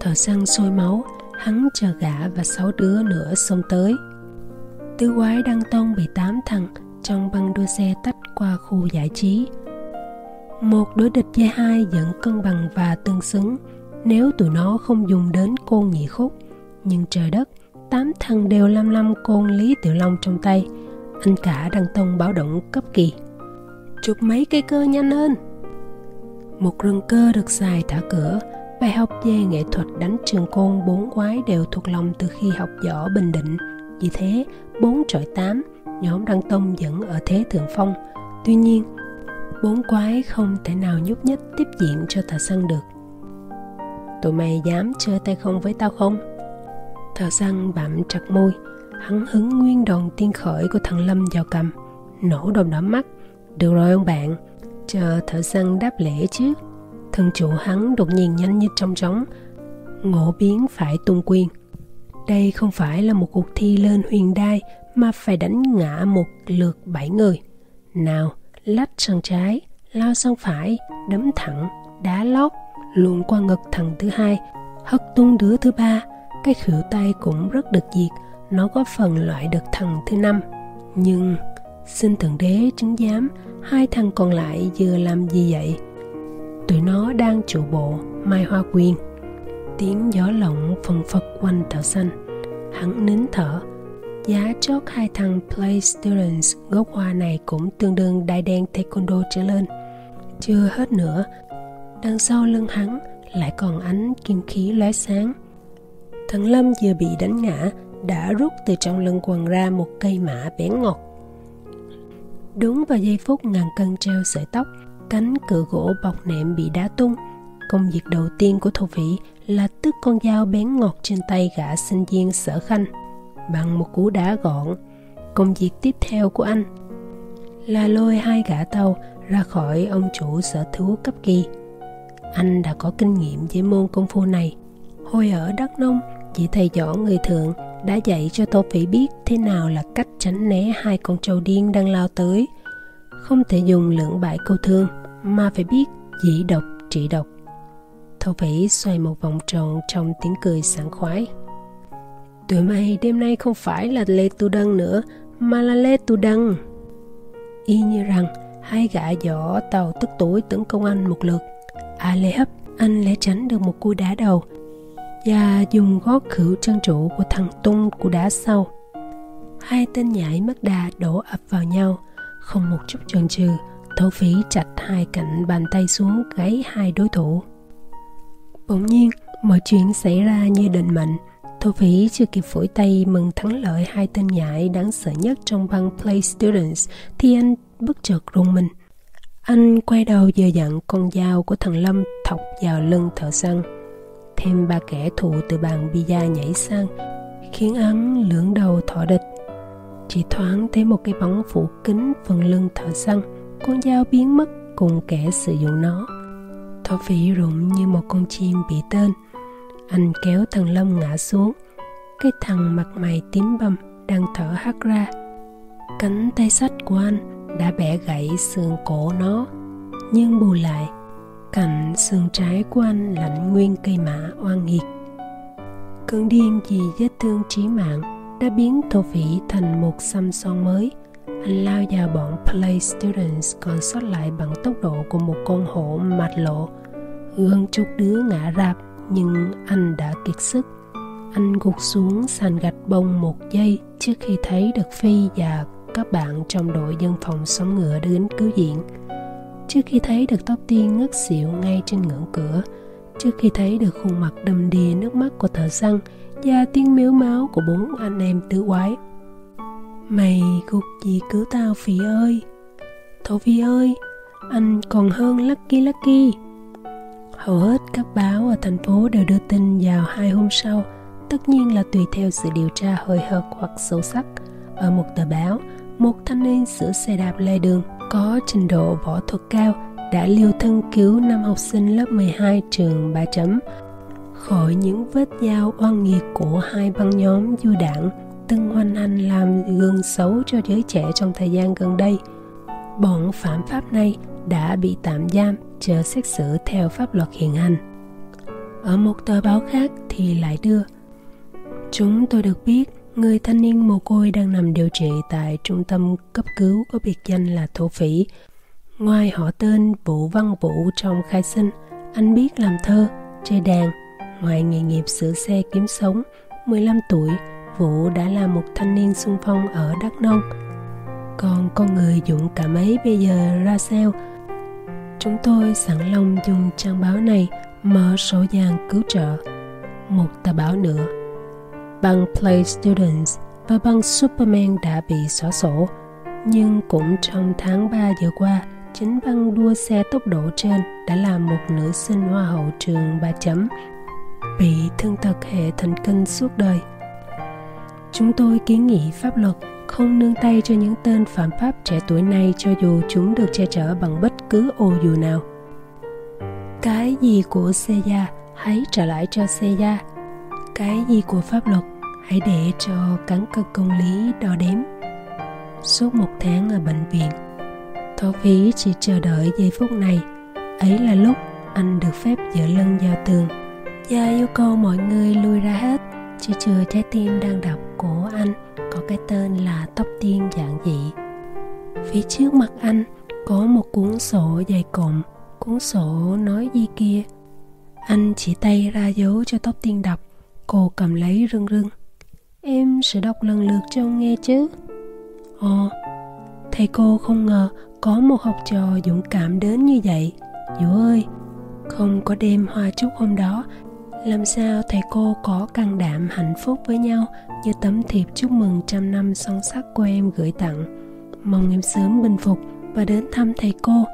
Thợ săn sôi máu, hắn chờ gã và sáu đứa nữa xông tới. Tứ quái đăng tông bị tám thằng trong băng đua xe tách qua khu giải trí. Một đối địch dây hai vẫn cân bằng và tương xứng nếu tụi nó không dùng đến côn nhị khúc. Nhưng trời đất, tám thằng đều lam lăm côn Lý Tiểu Long trong tay. Anh cả đăng tông báo động cấp kỳ. Chụp mấy cây cơ nhanh hơn. Một rừng cơ được xài thả cửa, bài học về nghệ thuật đánh trường côn bốn quái đều thuộc lòng từ khi học võ Bình Định. Vì thế, bốn trọi tám, nhóm Đăng Tông vẫn ở thế thượng phong. Tuy nhiên, bốn quái không thể nào nhúc nhích tiếp diện cho thà sân được. Tụi mày dám chơi tay không với tao không? Thợ săn bạm chặt môi, hắn hứng nguyên đòn tiên khởi của thằng Lâm vào cầm, nổ đồng đỏ mắt. Được rồi ông bạn, chờ thợ săn đáp lễ chứ. Thân chủ hắn đột nhiên nhanh như trong trống, ngộ biến phải tung quyên. Đây không phải là một cuộc thi lên huyền đai mà phải đánh ngã một lượt bảy người. Nào, lách sang trái, lao sang phải, đấm thẳng, đá lót, luồn qua ngực thằng thứ hai, hất tung đứa thứ ba. Cái khuỷu tay cũng rất được diệt, nó có phần loại được thằng thứ năm. Nhưng, xin thượng đế chứng giám, hai thằng còn lại vừa làm gì vậy? Tụi nó đang trụ bộ Mai Hoa Quyên. Tiếng gió lộng phần phật quanh thợ xanh. Hắn nín thở, Giá chốt hai thằng Play Students gốc hoa này cũng tương đương đai đen taekwondo trở lên. Chưa hết nữa, đằng sau lưng hắn lại còn ánh kim khí lóe sáng. Thằng Lâm vừa bị đánh ngã đã rút từ trong lưng quần ra một cây mã bén ngọt. Đúng vào giây phút ngàn cân treo sợi tóc, cánh cửa gỗ bọc nệm bị đá tung. Công việc đầu tiên của thổ phỉ là tức con dao bén ngọt trên tay gã sinh viên sở khanh bằng một cú đá gọn. Công việc tiếp theo của anh là lôi hai gã tàu ra khỏi ông chủ sở thú cấp kỳ. Anh đã có kinh nghiệm với môn công phu này. Hồi ở Đắk Nông, chỉ thầy võ người thượng đã dạy cho Tô Phỉ biết thế nào là cách tránh né hai con trâu điên đang lao tới. Không thể dùng lượng bại câu thương, mà phải biết dĩ độc trị độc. Tô Phỉ xoay một vòng tròn trong tiếng cười sảng khoái. Tụi mày đêm nay không phải là Lê Tu Đăng nữa, mà là Lê Tu Đăng. Y như rằng hai gã võ tàu tức tuổi tấn công anh một lượt. À lê hấp, anh lẽ tránh được một cú đá đầu và dùng gót khử chân trụ của thằng tung của đá sau. Hai tên nhảy mất đà đổ ập vào nhau, không một chút chần chừ, thổ phỉ chặt hai cạnh bàn tay xuống gáy hai đối thủ. Bỗng nhiên, mọi chuyện xảy ra như định mệnh. Thổ phỉ chưa kịp phủi tay mừng thắng lợi hai tên nhãi đáng sợ nhất trong băng Play Students thì anh bất chợt rung mình. Anh quay đầu dờ dặn con dao của thằng Lâm thọc vào lưng thợ săn. Thêm ba kẻ thù từ bàn bia nhảy sang khiến hắn lưỡng đầu thọ địch. Chỉ thoáng thấy một cái bóng phủ kính phần lưng thợ săn, con dao biến mất cùng kẻ sử dụng nó. Thọ phỉ rụng như một con chim bị tên anh kéo thằng Lâm ngã xuống Cái thằng mặt mày tím bầm Đang thở hắt ra Cánh tay sách của anh Đã bẻ gãy xương cổ nó Nhưng bù lại Cạnh xương trái của anh lạnh nguyên cây mã oan nghiệt. Cơn điên vì vết thương trí mạng Đã biến thổ phỉ thành một xăm son mới. Anh lao vào bọn Play Students còn sót lại bằng tốc độ của một con hổ mạch lộ. Gần chục đứa ngã rạp, nhưng anh đã kiệt sức. Anh gục xuống sàn gạch bông một giây trước khi thấy được Phi và các bạn trong đội dân phòng sống ngựa đến cứu viện. Trước khi thấy được tóc tiên ngất xỉu ngay trên ngưỡng cửa, trước khi thấy được khuôn mặt đầm đìa nước mắt của thợ săn và tiếng miếu máu của bốn anh em tứ quái. Mày gục gì cứu tao phì ơi! Thổ Phi ơi! Anh còn hơn Lucky Lucky! Hầu hết các báo ở thành phố đều đưa tin vào hai hôm sau, tất nhiên là tùy theo sự điều tra hơi hợt hoặc sâu sắc. Ở một tờ báo, một thanh niên sửa xe đạp lề đường có trình độ võ thuật cao, đã liều thân cứu năm học sinh lớp 12 trường Ba Chấm khỏi những vết dao oan nghiệt của hai băng nhóm du đảng từng hoành hành làm gương xấu cho giới trẻ trong thời gian gần đây. Bọn phạm pháp này đã bị tạm giam chờ xét xử theo pháp luật hiện hành. Ở một tờ báo khác thì lại đưa, Chúng tôi được biết người thanh niên mồ côi đang nằm điều trị tại trung tâm cấp cứu có biệt danh là thổ phỉ. Ngoài họ tên Vũ Văn Vũ trong khai sinh, anh biết làm thơ, chơi đàn. Ngoài nghề nghiệp sửa xe kiếm sống, 15 tuổi, Vũ đã là một thanh niên xung phong ở Đắk Nông. Còn con người dũng cảm ấy bây giờ ra sao? Chúng tôi sẵn lòng dùng trang báo này mở sổ dàn cứu trợ. Một tờ báo nữa bằng Play Students và bằng Superman đã bị xóa sổ. Nhưng cũng trong tháng 3 vừa qua, chính băng đua xe tốc độ trên đã làm một nữ sinh hoa hậu trường 3 chấm bị thương tật hệ thần kinh suốt đời. Chúng tôi kiến nghị pháp luật không nương tay cho những tên phạm pháp trẻ tuổi này cho dù chúng được che chở bằng bất cứ ô dù nào. Cái gì của Seiya hãy trả lại cho Seiya. Cái gì của pháp luật hãy để cho cán cân công lý đo đếm. Suốt một tháng ở bệnh viện, Thổ phí chỉ chờ đợi giây phút này. Ấy là lúc anh được phép dựa lưng vào tường và yêu cầu mọi người lui ra hết, chỉ chừa trái tim đang đập của anh có cái tên là tóc tiên dạng dị phía trước mặt anh có một cuốn sổ dày cộm cuốn sổ nói gì kia anh chỉ tay ra dấu cho tóc tiên đọc cô cầm lấy rưng rưng em sẽ đọc lần lượt cho nghe chứ. Ồ thầy cô không ngờ có một học trò dũng cảm đến như vậy. Dũ ơi, không có đêm hoa chúc hôm đó, làm sao thầy cô có can đảm hạnh phúc với nhau như tấm thiệp chúc mừng trăm năm son sắc của em gửi tặng. Mong em sớm bình phục và đến thăm thầy cô.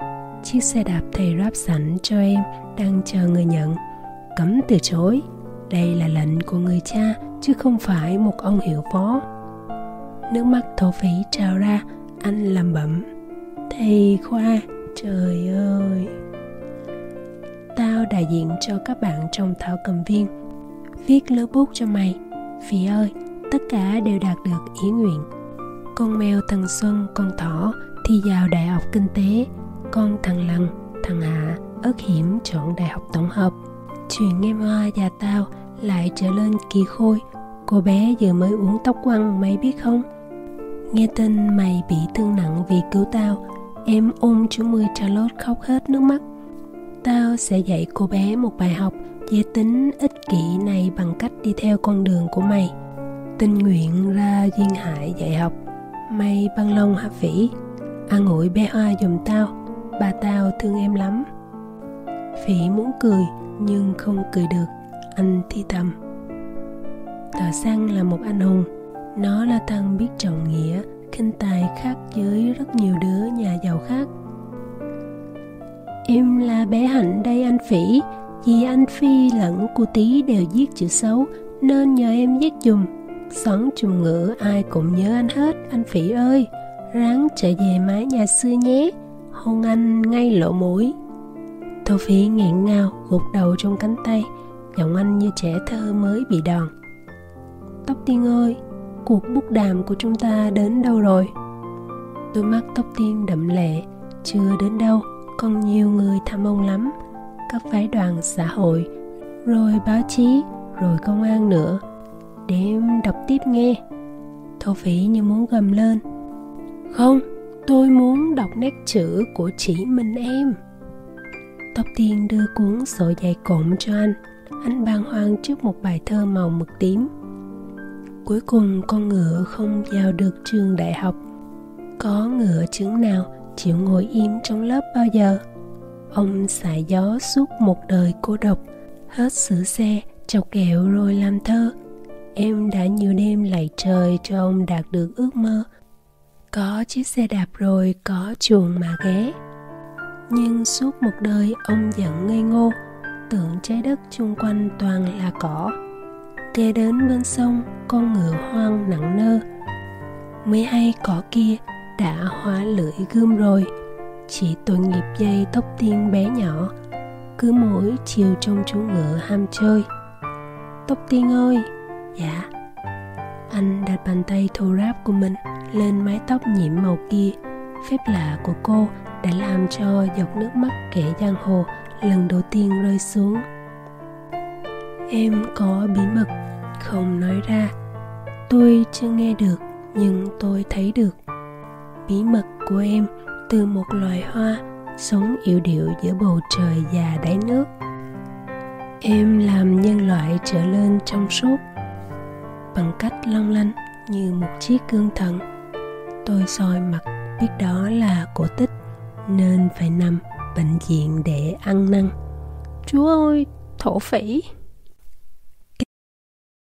Chiếc xe đạp thầy ráp sẵn cho em đang chờ người nhận. Cấm từ chối đây là lệnh của người cha, chứ không phải một ông hiệu phó. Nước mắt thổ phỉ trào ra, anh lầm bẩm, thầy khoa, trời ơi! Tao đại diện cho các bạn trong thảo cầm viên. Viết lứa bút cho mày. Phỉ ơi, tất cả đều đạt được ý nguyện. Con mèo thằng xuân, con thỏ, thi vào đại học kinh tế. Con thằng lằn thằng hạ ớt hiểm chọn đại học tổng hợp. Chuyện nghe hoa và tao lại trở lên kỳ khôi. Cô bé vừa mới uống tóc quăng mày biết không? Nghe tin mày bị thương nặng vì cứu tao, em ôm chú mươi charlotte khóc hết nước mắt. Tao sẽ dạy cô bé một bài học về tính ích kỷ này bằng cách đi theo con đường của mày. Tình nguyện ra duyên hải dạy học. Mày băng lông hả phỉ an ủi bé hoa giùm tao. Bà tao thương em lắm. Phỉ muốn cười, nhưng không cười được anh thi thầm tờ xăng là một anh hùng. Nó là thằng biết trọng nghĩa, khinh tài khác với rất nhiều đứa nhà giàu khác. Em là bé hạnh đây anh phỉ. Vì anh phi lẫn cô tí đều viết chữ xấu, nên nhờ em viết dùm. Xoắn trùng ngữ ai cũng nhớ anh hết, Anh Phỉ ơi. Ráng trở về mái nhà xưa nhé. Hôn anh ngay lỗ mũi. Tô Phỉ nghẹn ngào, gục đầu trong cánh tay. Giọng anh như trẻ thơ mới bị đòn. Tóc tiên ơi, Cuộc bút đàm của chúng ta đến đâu rồi? Đôi mắt tóc tiên đậm lệ, Chưa đến đâu, Còn nhiều người thăm ông lắm. Các phái đoàn xã hội, Rồi báo chí, Rồi công an nữa. Để em đọc tiếp nghe. Thổ phỉ như muốn gầm lên. Không, tôi muốn đọc nét chữ của chỉ mình em. Tóc tiên đưa cuốn sổ dày cộm cho anh anh bàng hoàng trước một bài thơ màu mực tím. Cuối cùng con ngựa không vào được trường đại học. Có ngựa chứng nào chịu ngồi im trong lớp bao giờ? Ông xả gió suốt một đời cô độc, hết sửa xe, chọc kẹo rồi làm thơ. Em đã nhiều đêm lạy trời cho ông đạt được ước mơ. Có chiếc xe đạp rồi có chuồng mà ghé. Nhưng suốt một đời ông vẫn ngây ngô tưởng trái đất chung quanh toàn là cỏ. Kế đến bên sông, con ngựa hoang nặng nơ. Mới hay cỏ kia đã hóa lưỡi gươm rồi. Chỉ tội nghiệp dây tóc tiên bé nhỏ, cứ mỗi chiều trong chú ngựa ham chơi. Tóc tiên ơi! Dạ. Anh đặt bàn tay thô ráp của mình lên mái tóc nhiễm màu kia, phép lạ của cô đã làm cho giọt nước mắt kẻ giang hồ lần đầu tiên rơi xuống. Em có bí mật không nói ra. Tôi chưa nghe được, nhưng tôi thấy được. Bí mật của em từ một loài hoa sống yêu điệu giữa bầu trời và đáy nước. Em làm nhân loại trở lên trong suốt, bằng cách long lanh như một chiếc gương thần. Tôi soi mặt biết đó là cổ tích, nên phải nằm bệnh viện để ăn năn. Chúa ơi thổ phỉ!